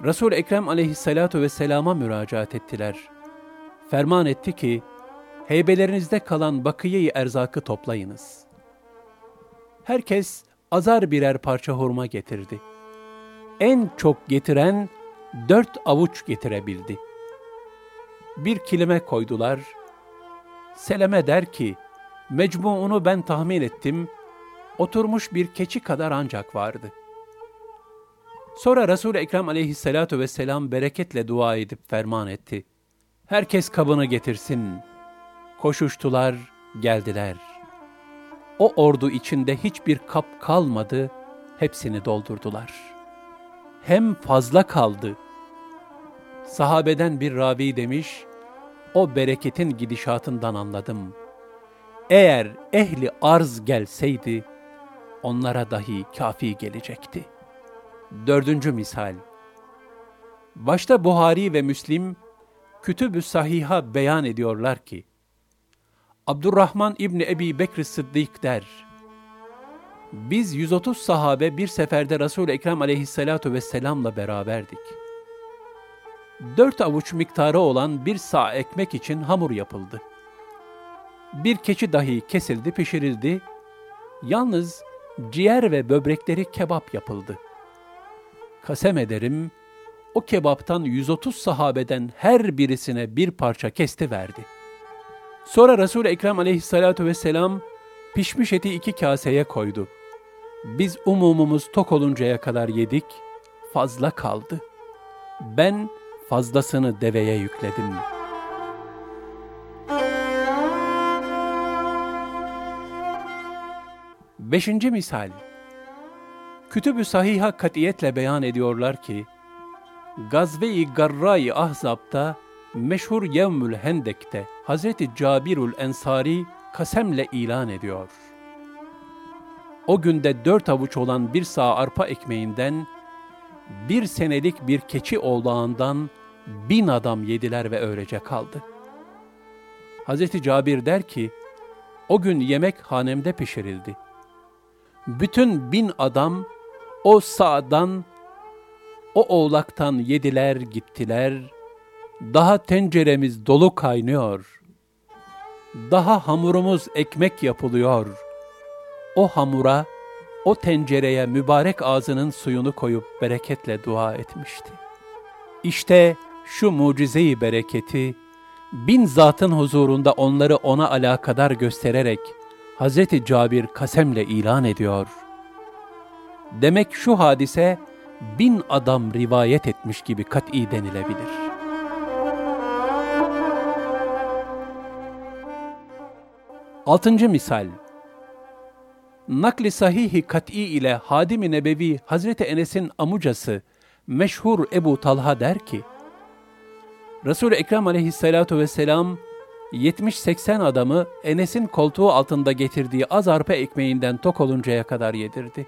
Resul-i Ekrem aleyhissalatu vesselama müracaat ettiler. Ferman etti ki, heybelerinizde kalan bakiye-i erzakı toplayınız. Herkes azar birer parça hurma getirdi. En çok getiren dört avuç getirebildi. Bir kilime koydular. Seleme der ki, mecmuunu ben tahmin ettim, oturmuş bir keçi kadar ancak vardı. Sonra Resul-i Ekrem aleyhissalatu vesselam bereketle dua edip ferman etti. Herkes kabını getirsin. Koşuştular, geldiler. O ordu içinde hiçbir kap kalmadı, hepsini doldurdular. Hem fazla kaldı. Sahabeden bir ravi demiş, o bereketin gidişatından anladım. Eğer ehli arz gelseydi, onlara dahi kafi gelecekti. Dördüncü misal. Başta Buhari ve Müslim, Kütüb-ü Sahiha beyan ediyorlar ki, Abdurrahman İbni Ebi Bekr Sıddık der, biz 130 sahabe bir seferde Resul-i Ekrem aleyhissalatu vesselamla beraberdik. Dört avuç miktarı olan bir sağ ekmek için hamur yapıldı. Bir keçi dahi kesildi, pişirildi. Yalnız ciğer ve böbrekleri kebap yapıldı. Kasem ederim, o kebaptan 130 sahabeden her birisine bir parça kesti verdi. Sonra Resul Ekrem aleyhissalatu vesselam pişmiş eti iki kaseye koydu. Biz umumumuz tok oluncaya kadar yedik, fazla kaldı. Ben fazlasını deveye yükledim. Beşinci misal Kütüb-ü Sahih'a katiyetle beyan ediyorlar ki, Gazve-i Garra-i Ahzab'da, meşhur Yevmül Hendek'te Hazreti Cabirül Ensari kasemle ilan ediyor. O günde dört avuç olan bir sağ arpa ekmeğinden, bir senelik bir keçi oğlağından bin adam yediler ve öylece kaldı. Hazreti Cabir der ki, o gün yemek hanemde pişirildi. Bütün bin adam o sağdan, o oğlaktan yediler gittiler, daha tenceremiz dolu kaynıyor. Daha hamurumuz ekmek yapılıyor. O hamura, o tencereye mübarek ağzının suyunu koyup bereketle dua etmişti. İşte şu mucizeyi bereketi, bin zatın huzurunda onları ona alakadar göstererek Hazreti Cabir kasemle ilan ediyor. Demek şu hadise bin adam rivayet etmiş gibi kat'i denilebilir.'' Altıncı misal Nakli sahihi kat'i ile Hadim-i Nebevi Hazreti Enes'in amucası meşhur Ebu Talha der ki, Resul-i Ekrem aleyhissalatu vesselam 70-80 adamı Enes'in koltuğu altında getirdiği az arpa ekmeğinden tok oluncaya kadar yedirdi.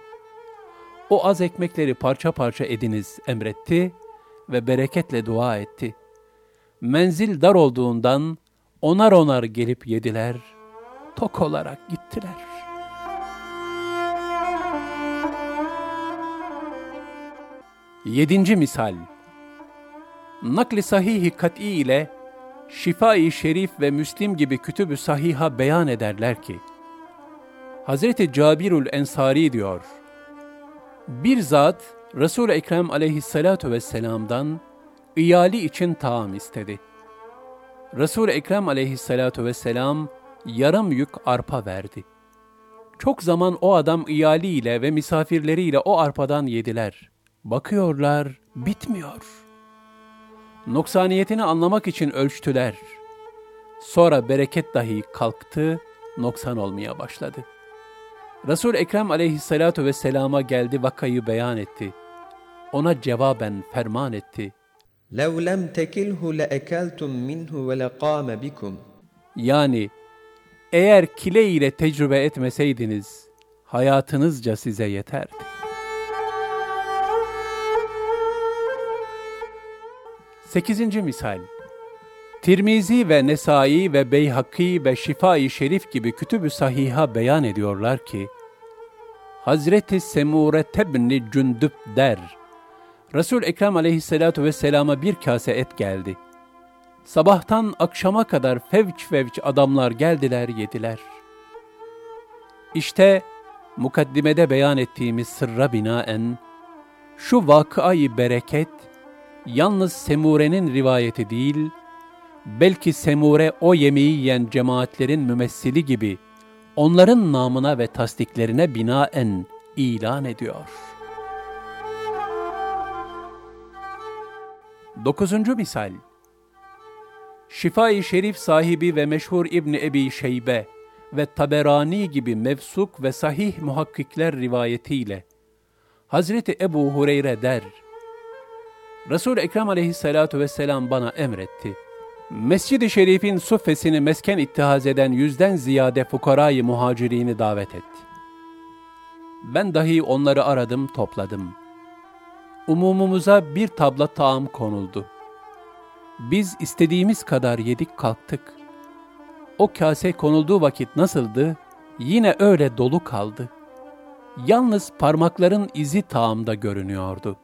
O az ekmekleri parça parça ediniz emretti ve bereketle dua etti. Menzil dar olduğundan onar onar gelip yediler.'' tok olarak gittiler. Yedinci misal Nakli sahihi kat'i ile Şifai Şerif ve Müslim gibi kütübü sahiha beyan ederler ki, Hazreti Cabirül Ensari diyor, bir zat Resul-i Ekrem aleyhissalatu vesselam'dan iyali için taam istedi. Resul-i Ekrem aleyhissalatu vesselam yarım yük arpa verdi. Çok zaman o adam iyaliyle ve misafirleriyle o arpadan yediler. Bakıyorlar, bitmiyor. Noksaniyetini anlamak için ölçtüler. Sonra bereket dahi kalktı, noksan olmaya başladı. Resul Ekrem aleyhissalatu vesselama geldi vakayı beyan etti. Ona cevaben ferman etti. لَوْ لَمْ تَكِلْهُ لَاَكَلْتُمْ مِنْهُ وَلَقَامَ بِكُمْ Yani eğer kile ile tecrübe etmeseydiniz, hayatınızca size yeterdi. Sekizinci misal Tirmizi ve Nesai ve Beyhaki ve Şifai Şerif gibi kütübü sahiha beyan ediyorlar ki, Hazreti Semure Tebni Cündüp der, Resul Ekrem aleyhissalatu vesselama bir kase et geldi.'' Sabahtan akşama kadar fevç fevç adamlar geldiler yediler. İşte mukaddimede beyan ettiğimiz sırra binaen, şu vakayı bereket, yalnız Semure'nin rivayeti değil, belki Semure o yemeği yiyen cemaatlerin mümessili gibi, onların namına ve tasdiklerine binaen ilan ediyor. Dokuzuncu misal, Şifai Şerif sahibi ve meşhur İbni Ebi Şeybe ve Taberani gibi mevsuk ve sahih muhakkikler rivayetiyle Hazreti Ebu Hureyre der, Resul-i Ekrem aleyhissalatu vesselam bana emretti. Mescid-i Şerif'in suffesini mesken ittihaz eden yüzden ziyade fukarayı muhacirini davet etti. Ben dahi onları aradım, topladım. Umumumuza bir tabla taam konuldu. Biz istediğimiz kadar yedik kalktık. O kase konulduğu vakit nasıldı? Yine öyle dolu kaldı. Yalnız parmakların izi tağımda görünüyordu.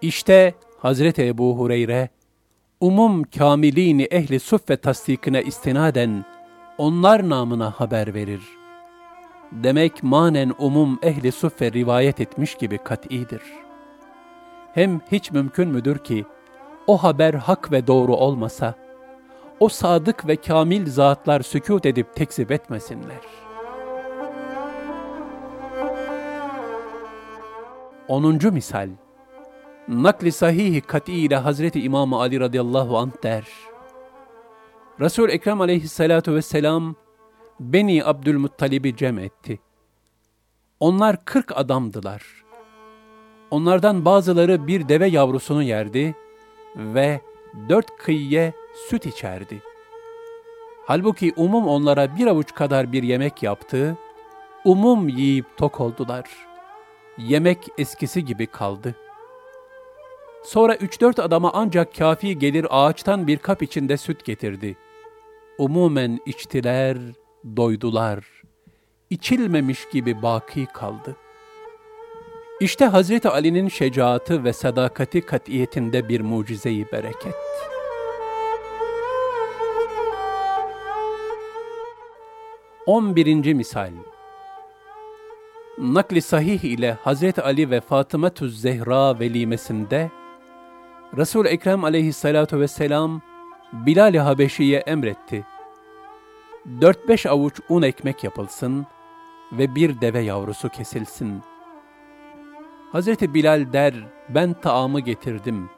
İşte Hazreti Ebu Hureyre, umum kamilini ehli suffe tasdikine istinaden onlar namına haber verir. Demek manen umum ehli suffe rivayet etmiş gibi kat'idir. Hem hiç mümkün müdür ki, o haber hak ve doğru olmasa, o sadık ve kamil zatlar sükut edip tekzip etmesinler. Onuncu misal, nakli sahihi kat'i ile Hazreti İmam Ali radıyallahu anh der, resul Ekrem aleyhissalatu vesselam, Beni Abdülmuttalib'i cem etti. Onlar kırk adamdılar. Onlardan bazıları bir deve yavrusunu yerdi ve dört kıyıye süt içerdi. Halbuki umum onlara bir avuç kadar bir yemek yaptı, umum yiyip tok oldular. Yemek eskisi gibi kaldı. Sonra üç dört adama ancak kafi gelir ağaçtan bir kap içinde süt getirdi. Umumen içtiler, doydular. İçilmemiş gibi baki kaldı. İşte Hazreti Ali'nin şecaatı ve sadakati katiyetinde bir mucizeyi bereket. On birinci misal Nakli sahih ile Hazreti Ali ve Fatıma Zehra velimesinde Resul Ekrem aleyhissalatu vesselam Bilal-i Habeşi'ye emretti. Dört beş avuç un ekmek yapılsın ve bir deve yavrusu kesilsin. Hazreti Bilal der, ben taamı getirdim.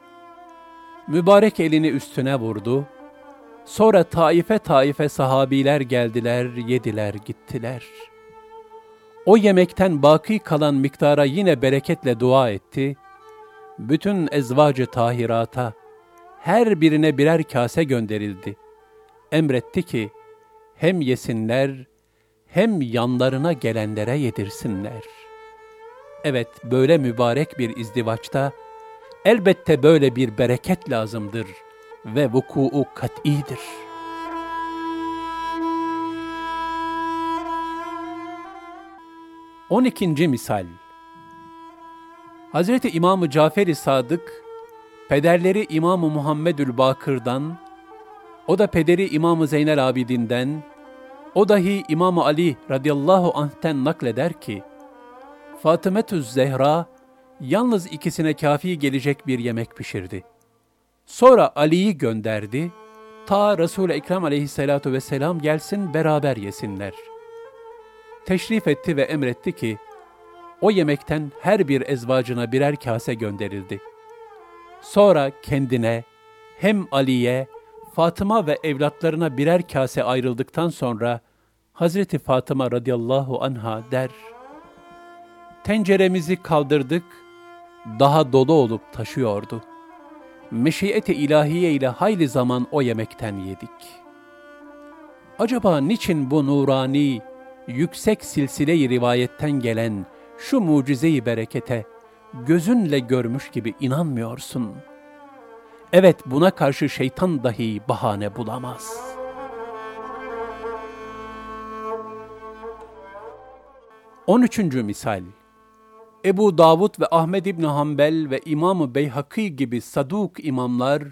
Mübarek elini üstüne vurdu. Sonra taife taife sahabiler geldiler, yediler, gittiler. O yemekten baki kalan miktara yine bereketle dua etti. Bütün ezvacı tahirata, her birine birer kase gönderildi. Emretti ki, hem yesinler, hem yanlarına gelenlere yedirsinler. Evet, böyle mübarek bir izdivaçta, elbette böyle bir bereket lazımdır ve vuku'u kat'idir. On ikinci misal Hazreti İmam-ı Cafer-i Sadık, pederleri İmam-ı Muhammedül Bakır'dan, o da pederi İmam-ı Zeynel Abidin'den, o dahi İmam Ali radıyallahu anh'ten nakleder ki, Fatımetü Zehra yalnız ikisine kafi gelecek bir yemek pişirdi. Sonra Ali'yi gönderdi, ta Resul-i Ekrem aleyhissalatu vesselam gelsin beraber yesinler. Teşrif etti ve emretti ki, o yemekten her bir ezvacına birer kase gönderildi. Sonra kendine, hem Ali'ye, Fatıma ve evlatlarına birer kase ayrıldıktan sonra Hazreti Fatıma radıyallahu anha der, Tenceremizi kaldırdık, daha dolu olup taşıyordu. Meşiyeti ilahiye ile hayli zaman o yemekten yedik. Acaba niçin bu nurani, yüksek silsile-i rivayetten gelen şu mucizeyi berekete gözünle görmüş gibi inanmıyorsun? Evet buna karşı şeytan dahi bahane bulamaz.'' On üçüncü misal Ebu Davud ve Ahmed İbni Hanbel ve İmam-ı Beyhaki gibi saduk imamlar,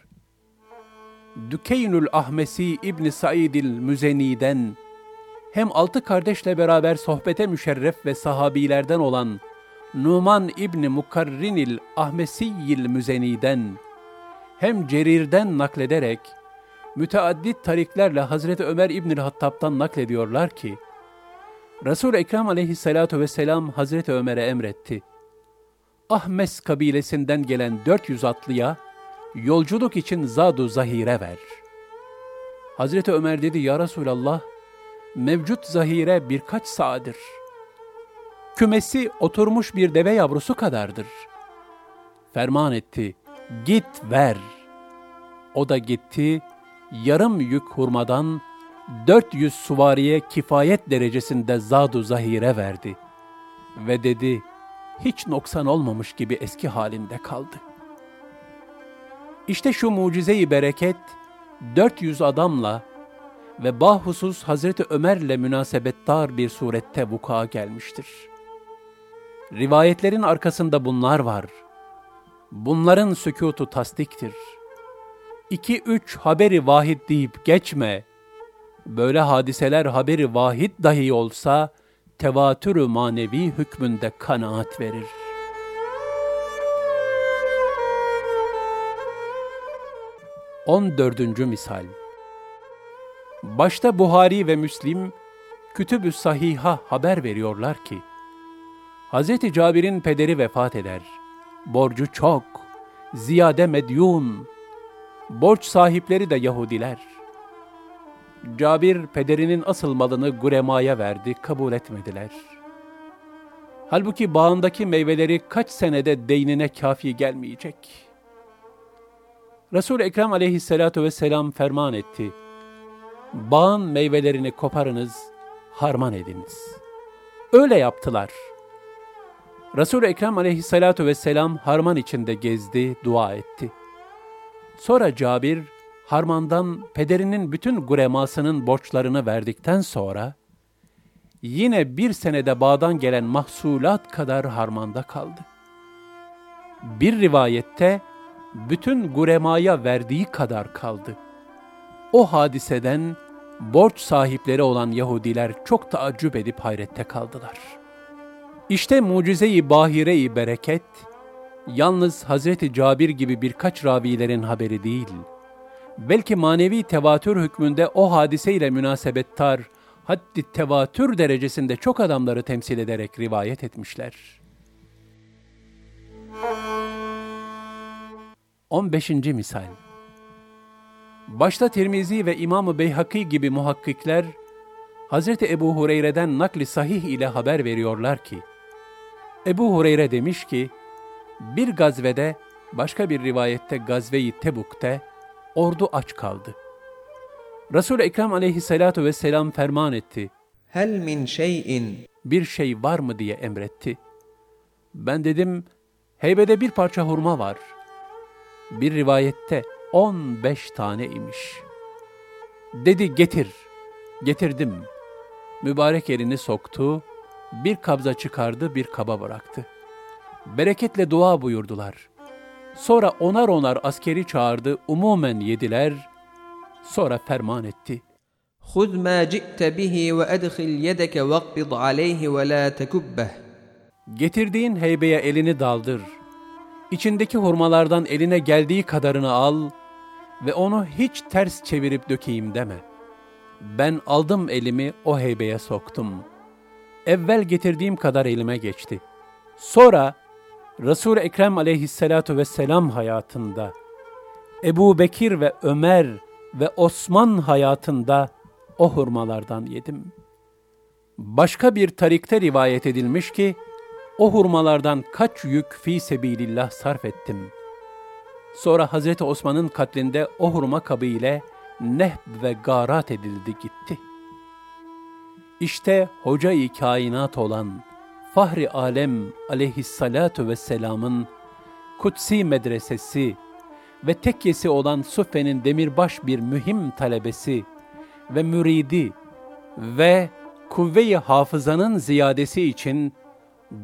Dükeynül Ahmesi İbni Saidil Müzeni'den, hem altı kardeşle beraber sohbete müşerref ve sahabilerden olan Numan İbni Mukarrinil Ahmesiyil Müzeni'den, hem Cerir'den naklederek, müteaddit tariklerle Hazreti Ömer İbnül Hattab'dan naklediyorlar ki, Resul-i Ekrem aleyhissalatu vesselam Hazreti Ömer'e emretti. Ahmes kabilesinden gelen 400 atlıya yolculuk için zadu zahire ver. Hazreti Ömer dedi ya Resulallah, mevcut zahire birkaç sağdır. Kümesi oturmuş bir deve yavrusu kadardır. Ferman etti, git ver. O da gitti, yarım yük hurmadan 400 suvariye kifayet derecesinde zadu zahire verdi. Ve dedi, hiç noksan olmamış gibi eski halinde kaldı. İşte şu mucize-i bereket, 400 adamla ve bahusuz Hazreti Ömer'le münasebettar bir surette vuku'a gelmiştir. Rivayetlerin arkasında bunlar var. Bunların sükutu tasdiktir. İki üç haberi vahid deyip geçme.'' böyle hadiseler haberi vahid dahi olsa, tevatürü manevi hükmünde kanaat verir. On dördüncü misal Başta Buhari ve Müslim, Kütüb-ü Sahih'a haber veriyorlar ki, Hz. Cabir'in pederi vefat eder. Borcu çok, ziyade medyun. Borç sahipleri de Yahudiler.'' Cabir pederinin asıl malını Gurema'ya verdi, kabul etmediler. Halbuki bağındaki meyveleri kaç senede deynine kafi gelmeyecek. Resul-i Ekrem aleyhissalatu vesselam ferman etti. Bağın meyvelerini koparınız, harman ediniz. Öyle yaptılar. Resul-i Ekrem aleyhissalatu vesselam harman içinde gezdi, dua etti. Sonra Cabir, harmandan pederinin bütün guremasının borçlarını verdikten sonra, yine bir senede bağdan gelen mahsulat kadar harmanda kaldı. Bir rivayette bütün guremaya verdiği kadar kaldı. O hadiseden borç sahipleri olan Yahudiler çok taaccüp edip hayrette kaldılar. İşte mucize-i bahire-i bereket, yalnız Hazreti Cabir gibi birkaç ravilerin haberi değil, belki manevi tevatür hükmünde o hadiseyle münasebettar, haddi tevatür derecesinde çok adamları temsil ederek rivayet etmişler. 15. misal Başta Tirmizi ve İmam-ı Beyhaki gibi muhakkikler, Hz. Ebu Hureyre'den nakli sahih ile haber veriyorlar ki, Ebu Hureyre demiş ki, bir gazvede, başka bir rivayette gazveyi Tebuk'te, ordu aç kaldı. Resul Ekrem aleyhissalatu vesselam ferman etti. Hel min şeyin Bir şey var mı diye emretti. Ben dedim, heybede bir parça hurma var. Bir rivayette on beş tane imiş. Dedi getir. Getirdim. Mübarek elini soktu, bir kabza çıkardı, bir kaba bıraktı. Bereketle dua buyurdular. Sonra onar onar askeri çağırdı, umumen yediler, Sonra ferman etti. خُذْ مَا جِئْتَ بِهِ وَأَدْخِلْ يَدَكَ وَاقْبِضْ عَلَيْهِ وَلَا تَكُبَّهِ Getirdiğin heybeye elini daldır. İçindeki hurmalardan eline geldiği kadarını al ve onu hiç ters çevirip dökeyim deme. Ben aldım elimi o heybeye soktum. Evvel getirdiğim kadar elime geçti. Sonra Resul-i Ekrem aleyhissalatu vesselam hayatında Ebu Bekir ve Ömer ve Osman hayatında o hurmalardan yedim. Başka bir tarikte rivayet edilmiş ki, o hurmalardan kaç yük fi sebilillah sarf ettim. Sonra Hazreti Osman'ın katlinde o hurma kabı nehb ve garat edildi gitti. İşte hoca-i kainat olan Fahri Alem aleyhissalatu vesselamın kutsi medresesi ve tekkesi olan Suffe'nin demirbaş bir mühim talebesi ve müridi ve kuvve-i hafızanın ziyadesi için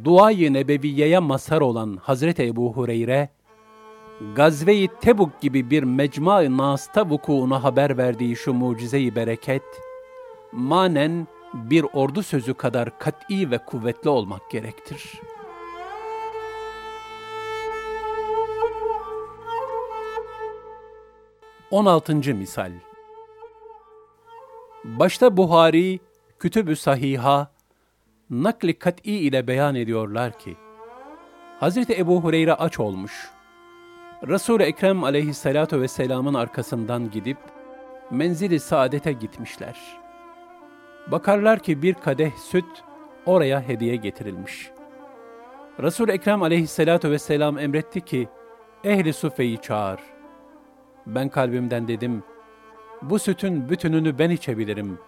duayı nebeviyeye mazhar olan Hazreti Ebu Hureyre, Gazve-i Tebuk gibi bir mecma-ı nasta vukuuna haber verdiği şu mucize-i bereket, manen bir ordu sözü kadar kat'i ve kuvvetli olmak gerektir.'' 16. misal Başta Buhari, Kütüb-ü Sahiha, nakli kat'i ile beyan ediyorlar ki, Hazreti Ebu Hureyre aç olmuş. Resul-i Ekrem aleyhissalatu vesselamın arkasından gidip, menzili saadete gitmişler. Bakarlar ki bir kadeh süt oraya hediye getirilmiş. Resul-i Ekrem aleyhissalatu vesselam emretti ki, ehli sufeyi çağır.'' Ben kalbimden dedim, bu sütün bütününü ben içebilirim.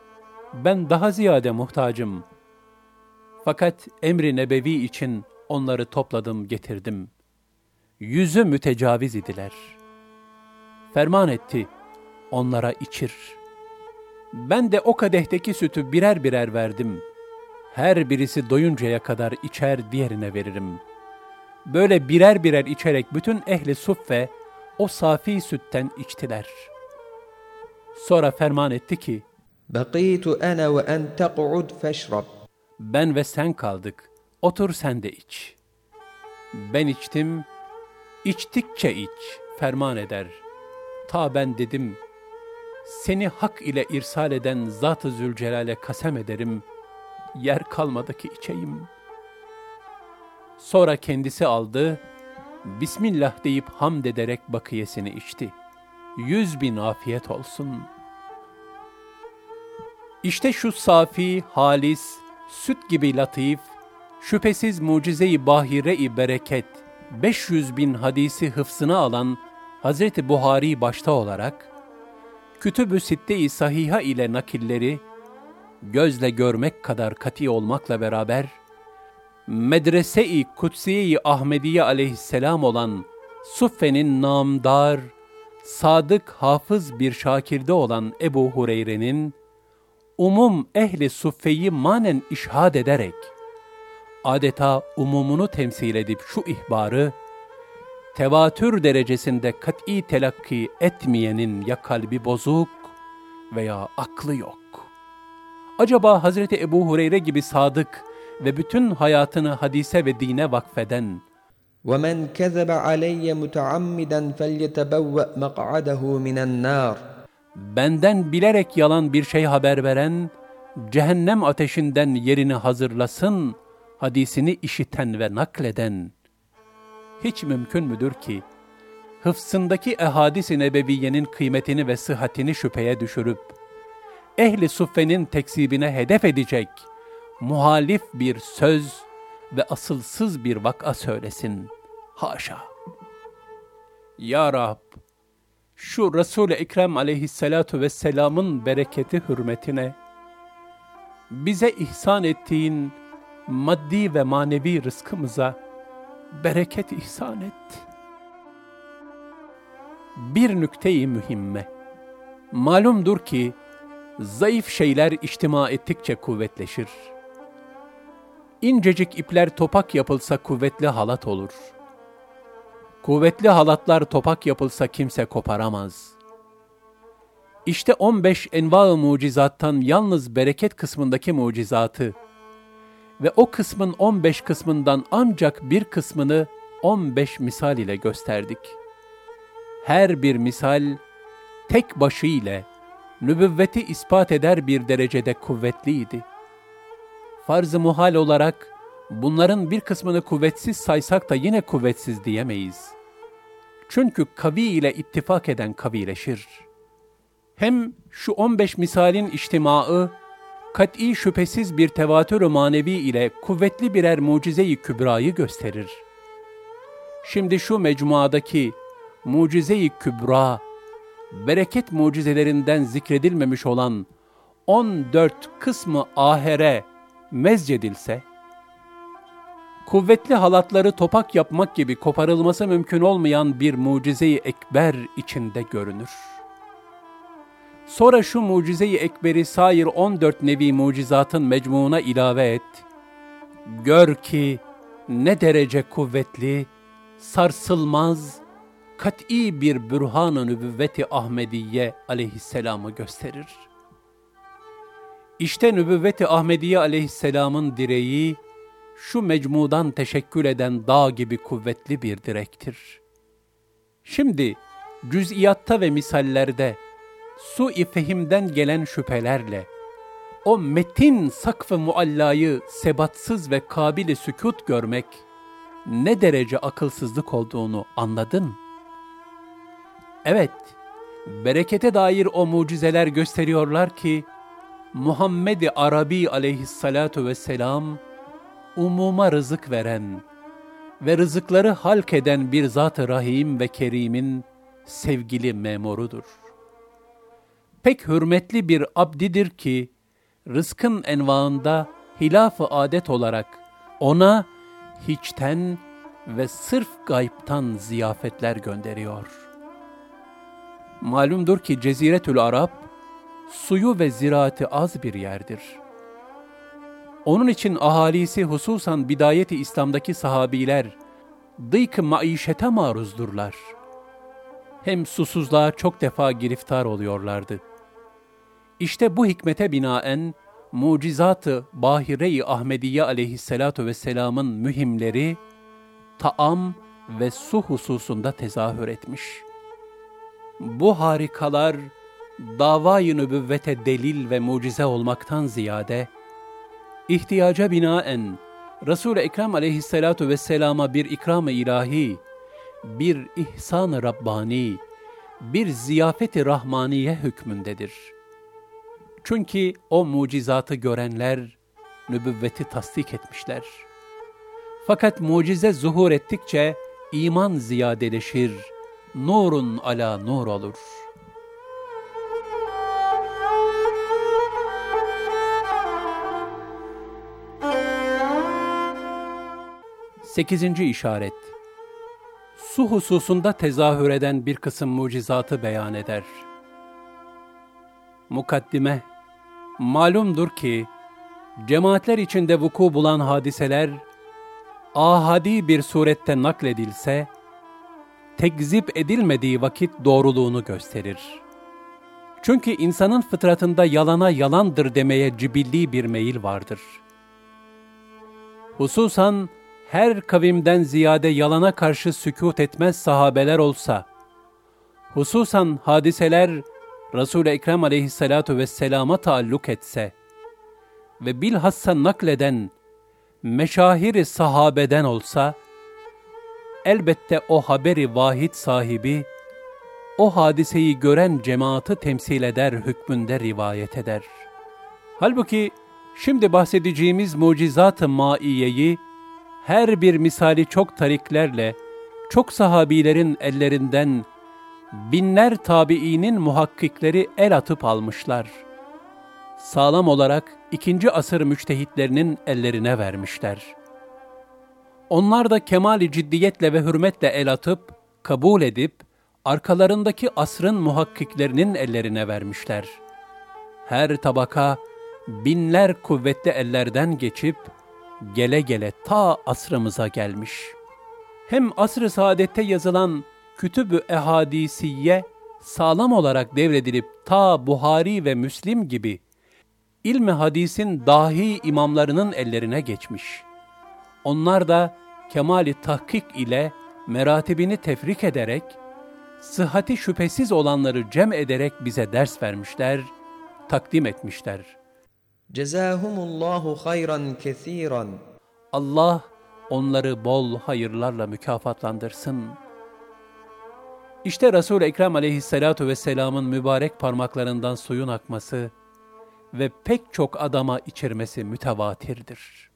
Ben daha ziyade muhtacım. Fakat emri nebevi için onları topladım getirdim yüzü mütecaviz idiler. Ferman etti, onlara içir. Ben de o kadehteki sütü birer birer verdim. Her birisi doyuncaya kadar içer diğerine veririm. Böyle birer birer içerek bütün ehli suffe o safi sütten içtiler. Sonra ferman etti ki, Bekitu ana ve en teq'ud feşrab. Ben ve sen kaldık. Otur sen de iç. Ben içtim, içtikçe iç, ferman eder. Ta ben dedim, seni hak ile irsal eden Zat-ı Zülcelal'e kasem ederim, yer kalmadı ki içeyim. Sonra kendisi aldı, Bismillah deyip hamd ederek bakiyesini içti. Yüz bin afiyet olsun. İşte şu safi, halis, süt gibi latif, şüphesiz mucize-i bahire-i bereket, 500 bin hadisi hıfsına alan Hazreti Buhari başta olarak, Kütüb-ü Sitte-i Sahiha ile nakilleri, gözle görmek kadar kati olmakla beraber, Medrese-i Kutsiye-i Ahmediye aleyhisselam olan Suffe'nin namdar, sadık hafız bir şakirde olan Ebu Hureyre'nin, umum ehli suffeyi manen işhad ederek, adeta umumunu temsil edip şu ihbarı, tevatür derecesinde kat'i telakki etmeyenin ya kalbi bozuk veya aklı yok. Acaba Hazreti Ebu Hureyre gibi sadık ve bütün hayatını hadise ve dine vakfeden, ومن كذب علي متعمدا فليتبوأ مقعده من النار benden bilerek yalan bir şey haber veren, cehennem ateşinden yerini hazırlasın, Hadisini işiten ve nakleden, hiç mümkün müdür ki, hıfsındaki ehadis-i nebeviyenin kıymetini ve sıhhatini şüpheye düşürüp, ehli suffenin tekzibine hedef edecek, muhalif bir söz ve asılsız bir vaka söylesin. Haşa! Ya Rab, şu Resul-i Ekrem aleyhissalatu vesselamın bereketi hürmetine, bize ihsan ettiğin maddi ve manevi rızkımıza bereket ihsan et. Bir nükteyi mühimme. Malumdur ki, zayıf şeyler içtima ettikçe kuvvetleşir. İncecik ipler topak yapılsa kuvvetli halat olur. Kuvvetli halatlar topak yapılsa kimse koparamaz. İşte 15 enva-ı mucizattan yalnız bereket kısmındaki mucizatı ve o kısmın 15 kısmından ancak bir kısmını 15 misal ile gösterdik. Her bir misal tek başı ile nübüvveti ispat eder bir derecede kuvvetliydi. Farz-ı muhal olarak bunların bir kısmını kuvvetsiz saysak da yine kuvvetsiz diyemeyiz. Çünkü kavi ile ittifak eden kavileşir. Hem şu 15 misalin içtimaı, kat'i şüphesiz bir tevatür manevi ile kuvvetli birer mucize-i kübrayı gösterir. Şimdi şu mecmuadaki mucize-i kübra, bereket mucizelerinden zikredilmemiş olan 14 kısmı ahere mezcedilse, kuvvetli halatları topak yapmak gibi koparılması mümkün olmayan bir mucize-i ekber içinde görünür. Sonra şu mucize-i ekberi sair 14 nevi mucizatın mecmuuna ilave et. Gör ki ne derece kuvvetli, sarsılmaz, kat'i bir bürhan-ı nübüvveti Ahmediye aleyhisselamı gösterir. İşte nübüvveti Ahmediye aleyhisselamın direği, şu mecmudan teşekkül eden dağ gibi kuvvetli bir direktir. Şimdi cüz'iyatta ve misallerde su-i fehimden gelen şüphelerle o metin sakf-ı muallayı sebatsız ve kabili sükut görmek ne derece akılsızlık olduğunu anladın. Evet, berekete dair o mucizeler gösteriyorlar ki Muhammed-i Arabi aleyhissalatu vesselam umuma rızık veren ve rızıkları halk eden bir Zat-ı Rahim ve Kerim'in sevgili memurudur. Pek hürmetli bir abdidir ki, rızkın envaında hilaf-ı adet olarak ona hiçten ve sırf gayiptan ziyafetler gönderiyor. Malumdur ki Ceziretül Arap, suyu ve ziraati az bir yerdir.'' Onun için ahalisi hususan bidayeti İslam'daki sahabiler dıйk maişete maruzdurlar. Hem susuzluğa çok defa giriftar oluyorlardı. İşte bu hikmete binaen mucizatı Bahire-i Ahmediye aleyhissalatu vesselamın mühimleri taam ve su hususunda tezahür etmiş. Bu harikalar davayı nübüvvete delil ve mucize olmaktan ziyade ihtiyaca binaen Resul-i Ekrem aleyhissalatu vesselama bir ikram-ı ilahi, bir ihsan-ı Rabbani, bir ziyafeti rahmaniye hükmündedir. Çünkü o mucizatı görenler nübüvveti tasdik etmişler. Fakat mucize zuhur ettikçe iman ziyadeleşir, nurun ala nur olur. Sekizinci işaret Su hususunda tezahür eden bir kısım mucizatı beyan eder. Mukaddime Malumdur ki, cemaatler içinde vuku bulan hadiseler, ahadi bir surette nakledilse, tekzip edilmediği vakit doğruluğunu gösterir. Çünkü insanın fıtratında yalana yalandır demeye cibilli bir meyil vardır. Hususan her kavimden ziyade yalana karşı sükut etmez sahabeler olsa, hususan hadiseler Resul-i Ekrem aleyhissalatu vesselama taalluk etse ve bilhassa nakleden meşahiri sahabeden olsa, elbette o haberi vahid sahibi, o hadiseyi gören cemaati temsil eder hükmünde rivayet eder. Halbuki şimdi bahsedeceğimiz mucizat-ı maiyeyi, her bir misali çok tariklerle, çok sahabilerin ellerinden, binler tabiinin muhakkikleri el atıp almışlar. Sağlam olarak ikinci asır müçtehitlerinin ellerine vermişler. Onlar da kemali ciddiyetle ve hürmetle el atıp, kabul edip, arkalarındaki asrın muhakkiklerinin ellerine vermişler. Her tabaka binler kuvvetli ellerden geçip, gele gele ta asrımıza gelmiş. Hem asr-ı saadette yazılan kütüb-ü ehadisiye sağlam olarak devredilip ta Buhari ve Müslim gibi ilmi hadisin dahi imamlarının ellerine geçmiş. Onlar da kemali tahkik ile meratibini tefrik ederek, sıhhati şüphesiz olanları cem ederek bize ders vermişler, takdim etmişler. Cezahumullahu hayran kesiran. Allah onları bol hayırlarla mükafatlandırsın. İşte Resul-i Ekrem aleyhissalatu vesselamın mübarek parmaklarından suyun akması ve pek çok adama içirmesi mütevatirdir.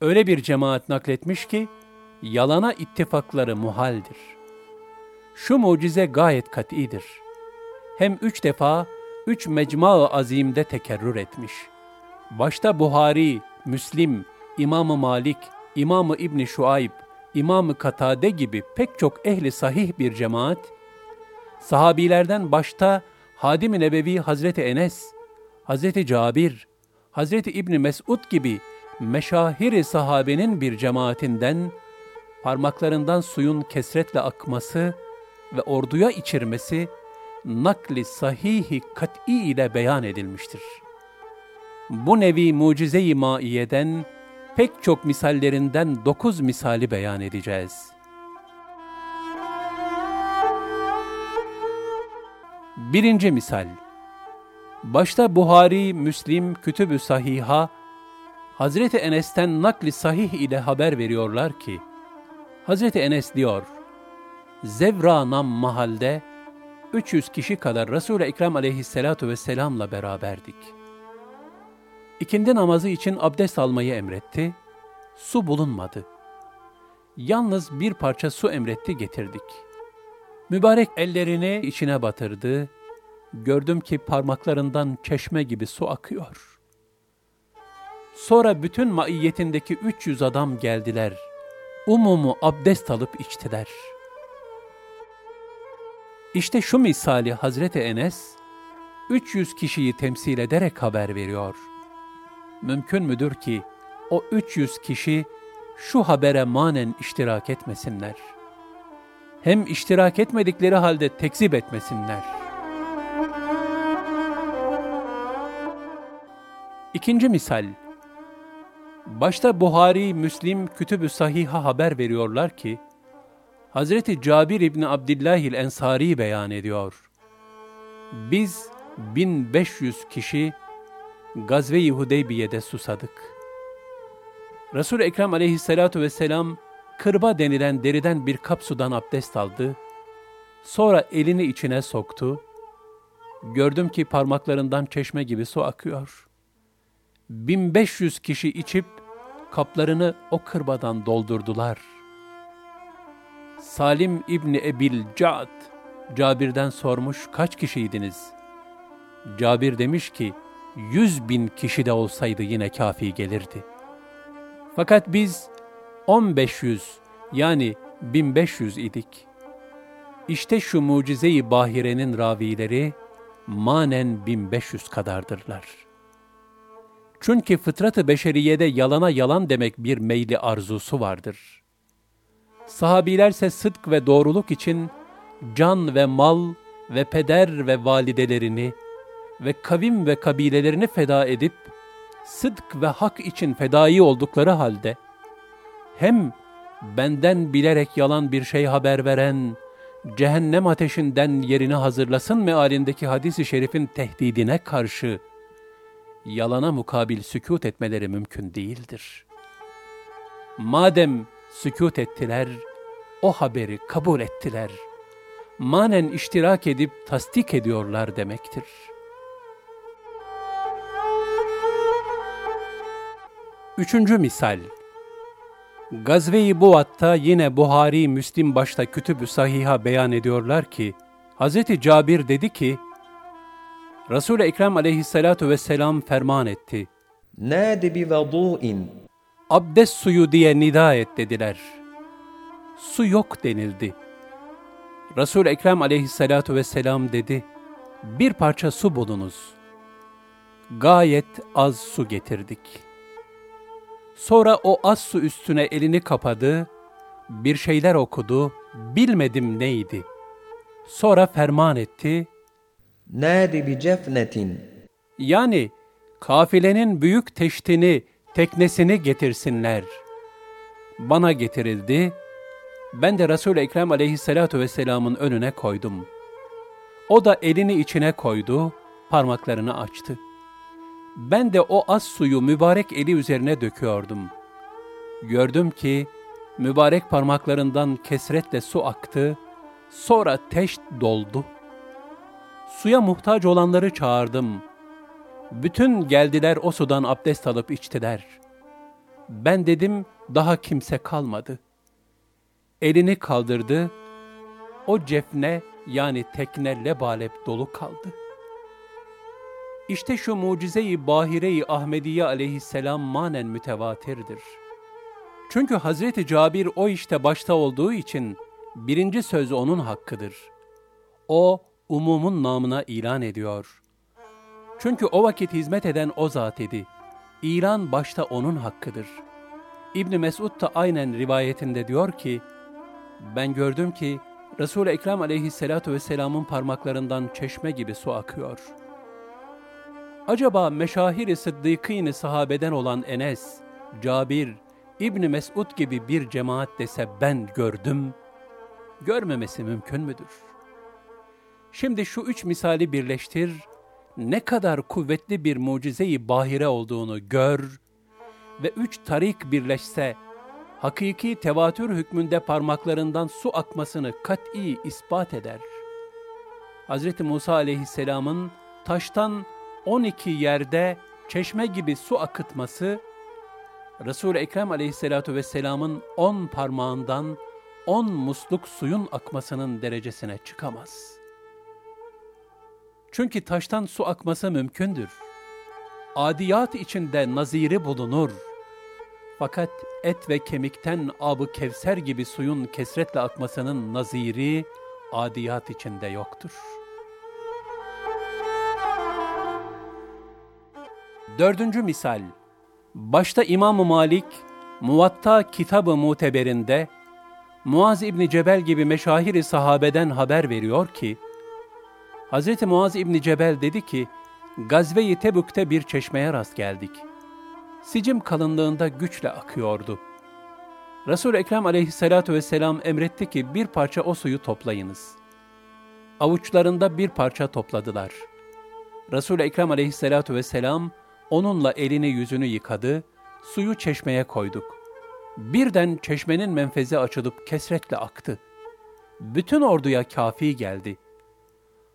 Öyle bir cemaat nakletmiş ki, yalana ittifakları muhaldir. Şu mucize gayet kat'idir. Hem üç defa, üç mecma-ı azimde tekerrür etmiş. Başta Buhari, Müslim, İmam-ı Malik, İmam-ı İbni Şuayb, İmam-ı Katade gibi pek çok ehli sahih bir cemaat, sahabilerden başta Hadim-i Nebevi Hazreti Enes, Hazreti Cabir, Hazreti İbni Mesud gibi meşahiri sahabenin bir cemaatinden parmaklarından suyun kesretle akması ve orduya içirmesi nakli sahihi kat'i ile beyan edilmiştir. Bu nevi mucize-i maiyeden pek çok misallerinden dokuz misali beyan edeceğiz. Birinci misal Başta Buhari, Müslim, Kütüb-ü Sahiha, Hazreti Enes'ten nakli sahih ile haber veriyorlar ki, Hazreti Enes diyor, Zevranam mahalde 300 kişi kadar Resul-i Ekrem aleyhissalatu vesselamla beraberdik. İkindi namazı için abdest almayı emretti, su bulunmadı. Yalnız bir parça su emretti getirdik. Mübarek ellerini içine batırdı, gördüm ki parmaklarından çeşme gibi su akıyor. Sonra bütün maiyetindeki 300 adam geldiler. Umumu abdest alıp içtiler. İşte şu misali Hazreti Enes, 300 kişiyi temsil ederek haber veriyor. Mümkün müdür ki o 300 kişi şu habere manen iştirak etmesinler. Hem iştirak etmedikleri halde tekzip etmesinler.'' İkinci misal, başta Buhari, Müslim, Kütüb-ü Sahih'a haber veriyorlar ki, Hazreti Cabir İbni Abdillahil Ensari beyan ediyor. Biz 1500 kişi Gazve-i Hudeybiye'de susadık. Resul Ekrem aleyhissalatu vesselam kırba denilen deriden bir kap sudan abdest aldı. Sonra elini içine soktu. Gördüm ki parmaklarından çeşme gibi su akıyor.'' 1500 kişi içip kaplarını o kırbadan doldurdular. Salim İbni Ebil Ca'd, Cabir'den sormuş kaç kişiydiniz? Cabir demiş ki, yüz bin kişi de olsaydı yine kafi gelirdi. Fakat biz 1500 yani 1500 idik. İşte şu mucize-i bahirenin ravileri manen 1500 kadardırlar. Çünkü fıtratı beşeriyede yalana yalan demek bir meyli arzusu vardır. Sahabilerse sıdk ve doğruluk için can ve mal ve peder ve validelerini ve kavim ve kabilelerini feda edip sıdk ve hak için fedai oldukları halde hem benden bilerek yalan bir şey haber veren cehennem ateşinden yerini hazırlasın mealindeki hadis-i şerifin tehdidine karşı yalana mukabil sükut etmeleri mümkün değildir. Madem sükut ettiler, o haberi kabul ettiler. Manen iştirak edip tasdik ediyorlar demektir. Üçüncü misal, Gazve-i Buat'ta yine Buhari, Müslim başta Kütüb-ü Sahih'a beyan ediyorlar ki, Hz. Cabir dedi ki, Resul-i Ekrem aleyhissalatu vesselam ferman etti. Nâdi bi vadû'in. Abdest suyu diye nida et dediler. Su yok denildi. Resul-i Ekrem aleyhissalatu vesselam dedi, bir parça su bulunuz. Gayet az su getirdik.'' Sonra o az su üstüne elini kapadı, bir şeyler okudu, bilmedim neydi. Sonra ferman etti. Nâdi bi cefnetin. Yani kafilenin büyük teştini, teknesini getirsinler. Bana getirildi, ben de Resul-i Ekrem aleyhissalatu vesselamın önüne koydum. O da elini içine koydu, parmaklarını açtı.'' Ben de o az suyu mübarek eli üzerine döküyordum. Gördüm ki mübarek parmaklarından kesretle su aktı, sonra teşt doldu. Suya muhtaç olanları çağırdım. Bütün geldiler o sudan abdest alıp içtiler. Ben dedim daha kimse kalmadı. Elini kaldırdı, o cefne yani tekne lebalep dolu kaldı.'' İşte şu mucize-i bahire-i Ahmediye aleyhisselam manen mütevatirdir. Çünkü Hazreti Cabir o işte başta olduğu için birinci söz onun hakkıdır. O, umumun namına ilan ediyor. Çünkü o vakit hizmet eden o zat idi. İlan başta onun hakkıdır. İbn Mesud da aynen rivayetinde diyor ki, ben gördüm ki Resul-i Ekrem aleyhissalatu vesselamın parmaklarından çeşme gibi su akıyor.'' Acaba meşahir-i sıddıkîn sahabeden olan Enes, Cabir, İbni Mesud gibi bir cemaat dese ben gördüm, görmemesi mümkün müdür? Şimdi şu üç misali birleştir, ne kadar kuvvetli bir mucize-i bahire olduğunu gör ve üç tarik birleşse, hakiki tevatür hükmünde parmaklarından su akmasını kat'i ispat eder. Hz. Musa aleyhisselamın taştan 12 yerde çeşme gibi su akıtması, Resul-i Ekrem aleyhissalatu vesselamın 10 parmağından 10 musluk suyun akmasının derecesine çıkamaz. Çünkü taştan su akması mümkündür. Adiyat içinde naziri bulunur. Fakat et ve kemikten abı kevser gibi suyun kesretle akmasının naziri adiyat içinde yoktur.'' Dördüncü misal, başta İmam-ı Malik, Muvatta kitabı muteberinde, Muaz İbni Cebel gibi meşahiri sahabeden haber veriyor ki, Hz. Muaz İbni Cebel dedi ki, Gazve-i Tebük'te bir çeşmeye rast geldik. Sicim kalınlığında güçle akıyordu. Resul-i Ekrem aleyhissalatu vesselam emretti ki bir parça o suyu toplayınız. Avuçlarında bir parça topladılar. Resul-i Ekrem aleyhissalatu vesselam, Onunla elini yüzünü yıkadı, suyu çeşmeye koyduk. Birden çeşmenin menfezi açılıp kesretle aktı. Bütün orduya kafi geldi.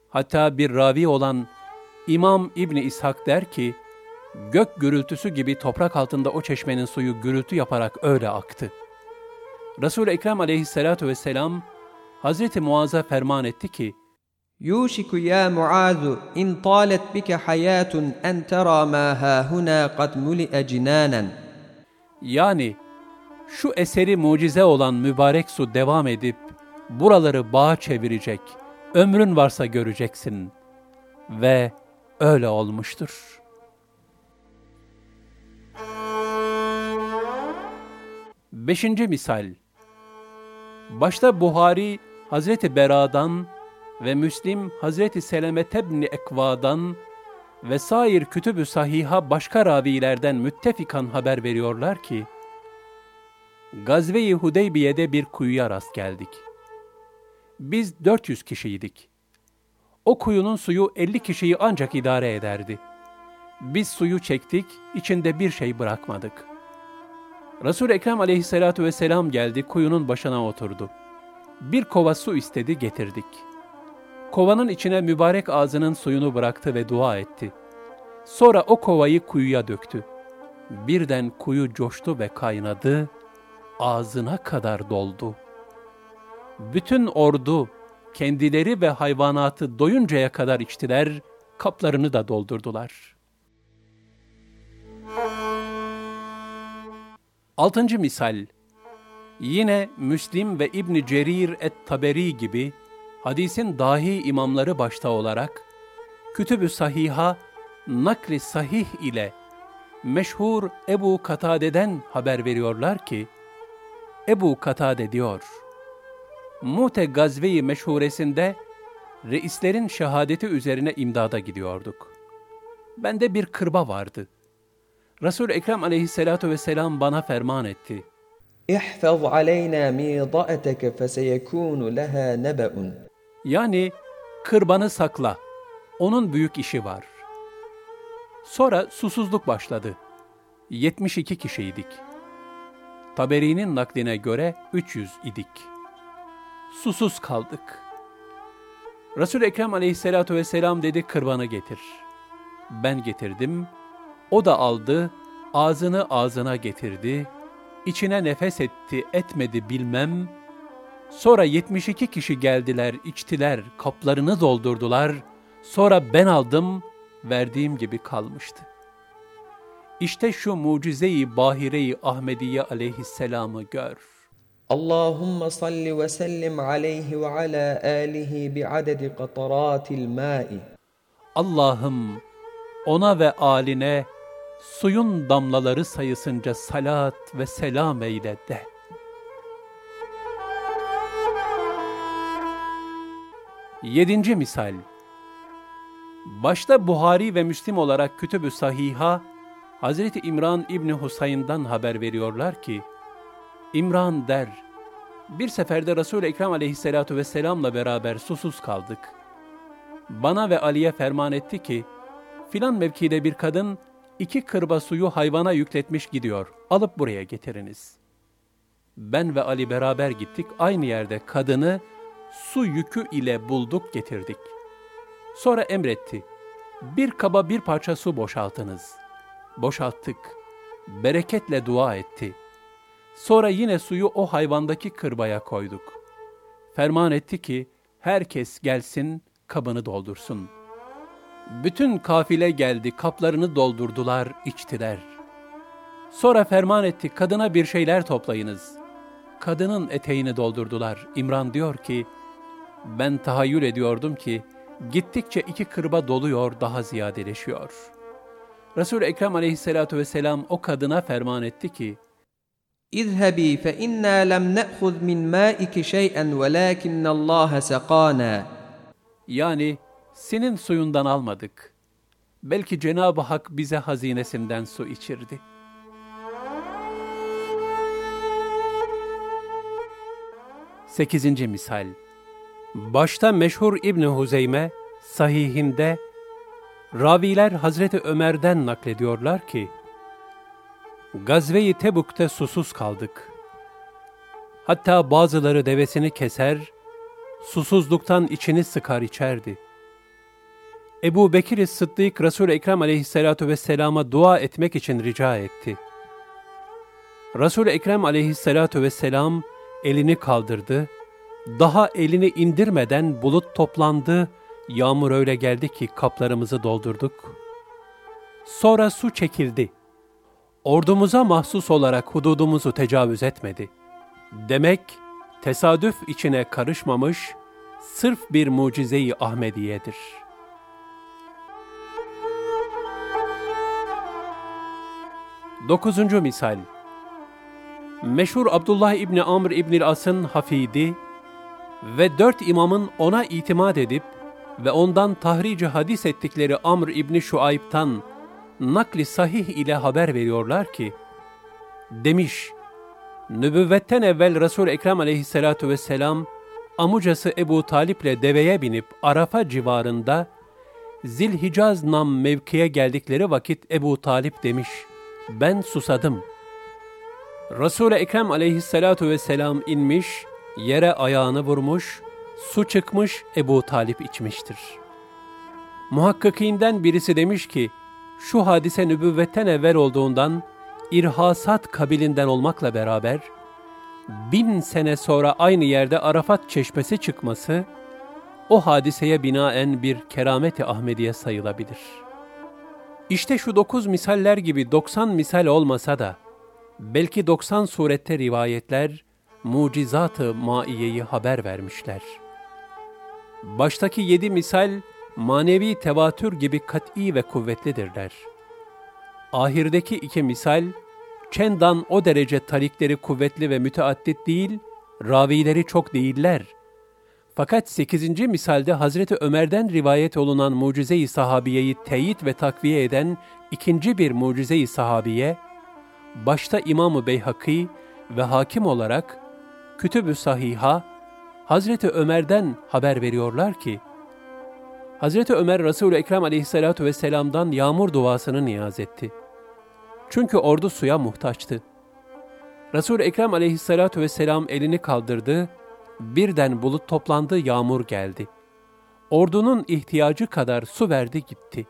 Hatta bir ravi olan İmam İbni İshak der ki, Gök gürültüsü gibi toprak altında o çeşmenin suyu gürültü yaparak öyle aktı. Resul-i Ekrem aleyhissalatu vesselam Hazreti Muaz'a ferman etti ki, يوشك يا معاذ إن طالت بك حياة أن ترى ما هاهنا قد ملئ جنانا Yani şu eseri mucize olan mübarek su devam edip buraları bağa çevirecek, ömrün varsa göreceksin. Ve öyle olmuştur. Beşinci misal Başta Buhari Hazreti Bera'dan ve Müslim Hazreti Seleme tebni Ekva'dan ve sair kütübü sahiha başka ravilerden müttefikan haber veriyorlar ki, Gazve-i Hudeybiye'de bir kuyuya rast geldik. Biz 400 kişiydik. O kuyunun suyu 50 kişiyi ancak idare ederdi. Biz suyu çektik, içinde bir şey bırakmadık. Resul-i Ekrem aleyhissalatu vesselam geldi, kuyunun başına oturdu. Bir kova su istedi, getirdik.'' Kovanın içine mübarek ağzının suyunu bıraktı ve dua etti. Sonra o kovayı kuyuya döktü. Birden kuyu coştu ve kaynadı, ağzına kadar doldu. Bütün ordu, kendileri ve hayvanatı doyuncaya kadar içtiler, kaplarını da doldurdular. Altıncı misal, yine Müslim ve İbn Cerir et-Taberi gibi hadisin dahi imamları başta olarak Kütüb-ü Sahih'a nakli sahih ile meşhur Ebu Katade'den haber veriyorlar ki Ebu Katade diyor. Mute gazveyi meşhuresinde reislerin şehadeti üzerine imdada gidiyorduk. Bende bir kırba vardı. Resul Ekrem aleyhissalatu vesselam bana ferman etti. İhfaz aleyna midaeteke feseyekûnu leha nebe'un. Yani kırbanı sakla. Onun büyük işi var. Sonra susuzluk başladı. 72 kişiydik. Taberi'nin nakline göre 300 idik. Susuz kaldık. Resul-i Ekrem aleyhissalatu vesselam dedi kırbanı getir. Ben getirdim. O da aldı, ağzını ağzına getirdi. içine nefes etti, etmedi bilmem.'' Sonra 72 kişi geldiler, içtiler, kaplarını doldurdular. Sonra ben aldım, verdiğim gibi kalmıştı. İşte şu mucizeyi Bahire-i Ahmediye aleyhisselamı gör. Allahümme salli ve sellim aleyhi ve ala alihi bi'adedi kataratil ma'i. Allah'ım ona ve aline suyun damlaları sayısınca salat ve selam eyle de. Yedinci misal Başta Buhari ve Müslim olarak Kütüb-ü Sahiha, Hazreti İmran İbni Husayn'dan haber veriyorlar ki, İmran der, bir seferde Resul-i Ekrem aleyhissalatu vesselamla beraber susuz kaldık. Bana ve Ali'ye ferman etti ki, filan mevkide bir kadın iki kırba suyu hayvana yükletmiş gidiyor, alıp buraya getiriniz. Ben ve Ali beraber gittik, aynı yerde kadını su yükü ile bulduk getirdik. Sonra emretti. Bir kaba bir parça su boşaltınız. Boşalttık. Bereketle dua etti. Sonra yine suyu o hayvandaki kırbaya koyduk. Ferman etti ki, herkes gelsin, kabını doldursun. Bütün kafile geldi, kaplarını doldurdular, içtiler. Sonra ferman etti, kadına bir şeyler toplayınız. Kadının eteğini doldurdular. İmran diyor ki, ben tahayyül ediyordum ki gittikçe iki kırba doluyor, daha ziyadeleşiyor. Resul-i Ekrem aleyhissalatu vesselam o kadına ferman etti ki, اذهبي فإنا لم نأخذ من مائك شيئا ولكن الله سقانا Yani senin suyundan almadık. Belki Cenab-ı Hak bize hazinesinden su içirdi. Sekizinci misal Başta meşhur İbni Huzeyme, sahihinde, raviler Hazreti Ömer'den naklediyorlar ki, Gazve-i Tebuk'te susuz kaldık. Hatta bazıları devesini keser, susuzluktan içini sıkar içerdi. Ebu Bekir Sıddık Resul-i Ekrem aleyhissalatu vesselama dua etmek için rica etti. Resul-i Ekrem aleyhissalatu vesselam elini kaldırdı. Daha elini indirmeden bulut toplandı. Yağmur öyle geldi ki kaplarımızı doldurduk. Sonra su çekildi. Ordumuza mahsus olarak hududumuzu tecavüz etmedi. Demek tesadüf içine karışmamış, sırf bir mucize-i Ahmediye'dir. Dokuzuncu misal Meşhur Abdullah İbni Amr İbni As'ın hafidi ve dört imamın ona itimat edip ve ondan tahrici hadis ettikleri Amr İbni Şuayb'tan nakli sahih ile haber veriyorlar ki, demiş, nübüvvetten evvel resul Ekrem aleyhissalatu vesselam, amucası Ebu Talip'le deveye binip Arafa civarında Zilhicaz nam mevkiye geldikleri vakit Ebu Talip demiş, ben susadım. Resul-i Ekrem aleyhissalatu vesselam inmiş, yere ayağını vurmuş, su çıkmış Ebu Talip içmiştir. Muhakkikinden birisi demiş ki, şu hadise nübüvvetten evvel olduğundan, irhasat kabilinden olmakla beraber, bin sene sonra aynı yerde Arafat çeşmesi çıkması, o hadiseye binaen bir kerameti Ahmediye sayılabilir. İşte şu dokuz misaller gibi doksan misal olmasa da, belki doksan surette rivayetler, mucizat-ı maiyeyi haber vermişler. Baştaki yedi misal, manevi tevatür gibi kat'i ve kuvvetlidirler. Ahirdeki iki misal, çendan o derece talikleri kuvvetli ve müteaddit değil, ravileri çok değiller. Fakat sekizinci misalde Hazreti Ömer'den rivayet olunan mucize-i sahabiyeyi teyit ve takviye eden ikinci bir mucize-i sahabiye, başta İmam-ı Beyhaki ve hakim olarak Kütüb-ü Sahiha, Hazreti Ömer'den haber veriyorlar ki, Hazreti Ömer Resul-i Ekrem aleyhissalatu vesselam'dan yağmur duasını niyaz etti. Çünkü ordu suya muhtaçtı. Resul-i Ekrem aleyhissalatu vesselam elini kaldırdı, birden bulut toplandı, yağmur geldi. Ordunun ihtiyacı kadar su verdi gitti.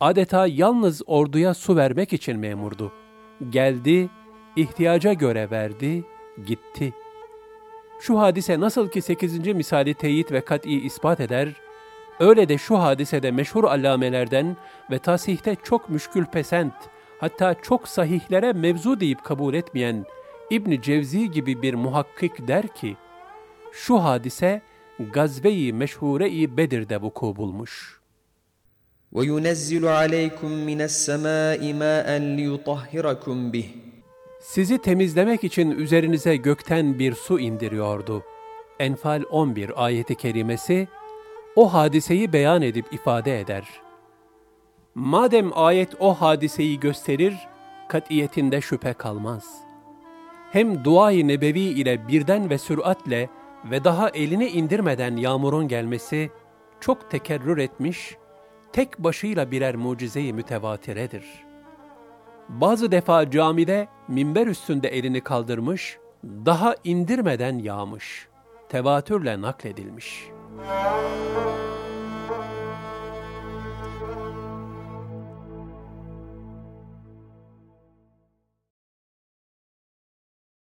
Adeta yalnız orduya su vermek için memurdu. Geldi, ihtiyaca göre verdi, gitti. Şu hadise nasıl ki sekizinci misali teyit ve kat'i ispat eder, Öyle de şu hadisede meşhur allamelerden ve tasihte çok müşkül pesent, hatta çok sahihlere mevzu deyip kabul etmeyen İbn Cevzi gibi bir muhakkik der ki, şu hadise gazve-i meşhure-i Bedir'de vuku bulmuş. وَيُنَزِّلُ عَلَيْكُمْ مِنَ السَّمَاءِ مَاءً لِيُطَهِّرَكُمْ بِهِ sizi temizlemek için üzerinize gökten bir su indiriyordu. Enfal 11 ayeti kerimesi, o hadiseyi beyan edip ifade eder. Madem ayet o hadiseyi gösterir, katiyetinde şüphe kalmaz. Hem dua-i nebevi ile birden ve süratle ve daha elini indirmeden yağmurun gelmesi çok tekerrür etmiş, tek başıyla birer mucize-i mütevatiredir. Bazı defa camide minber üstünde elini kaldırmış, daha indirmeden yağmış, tevatürle nakledilmiş.''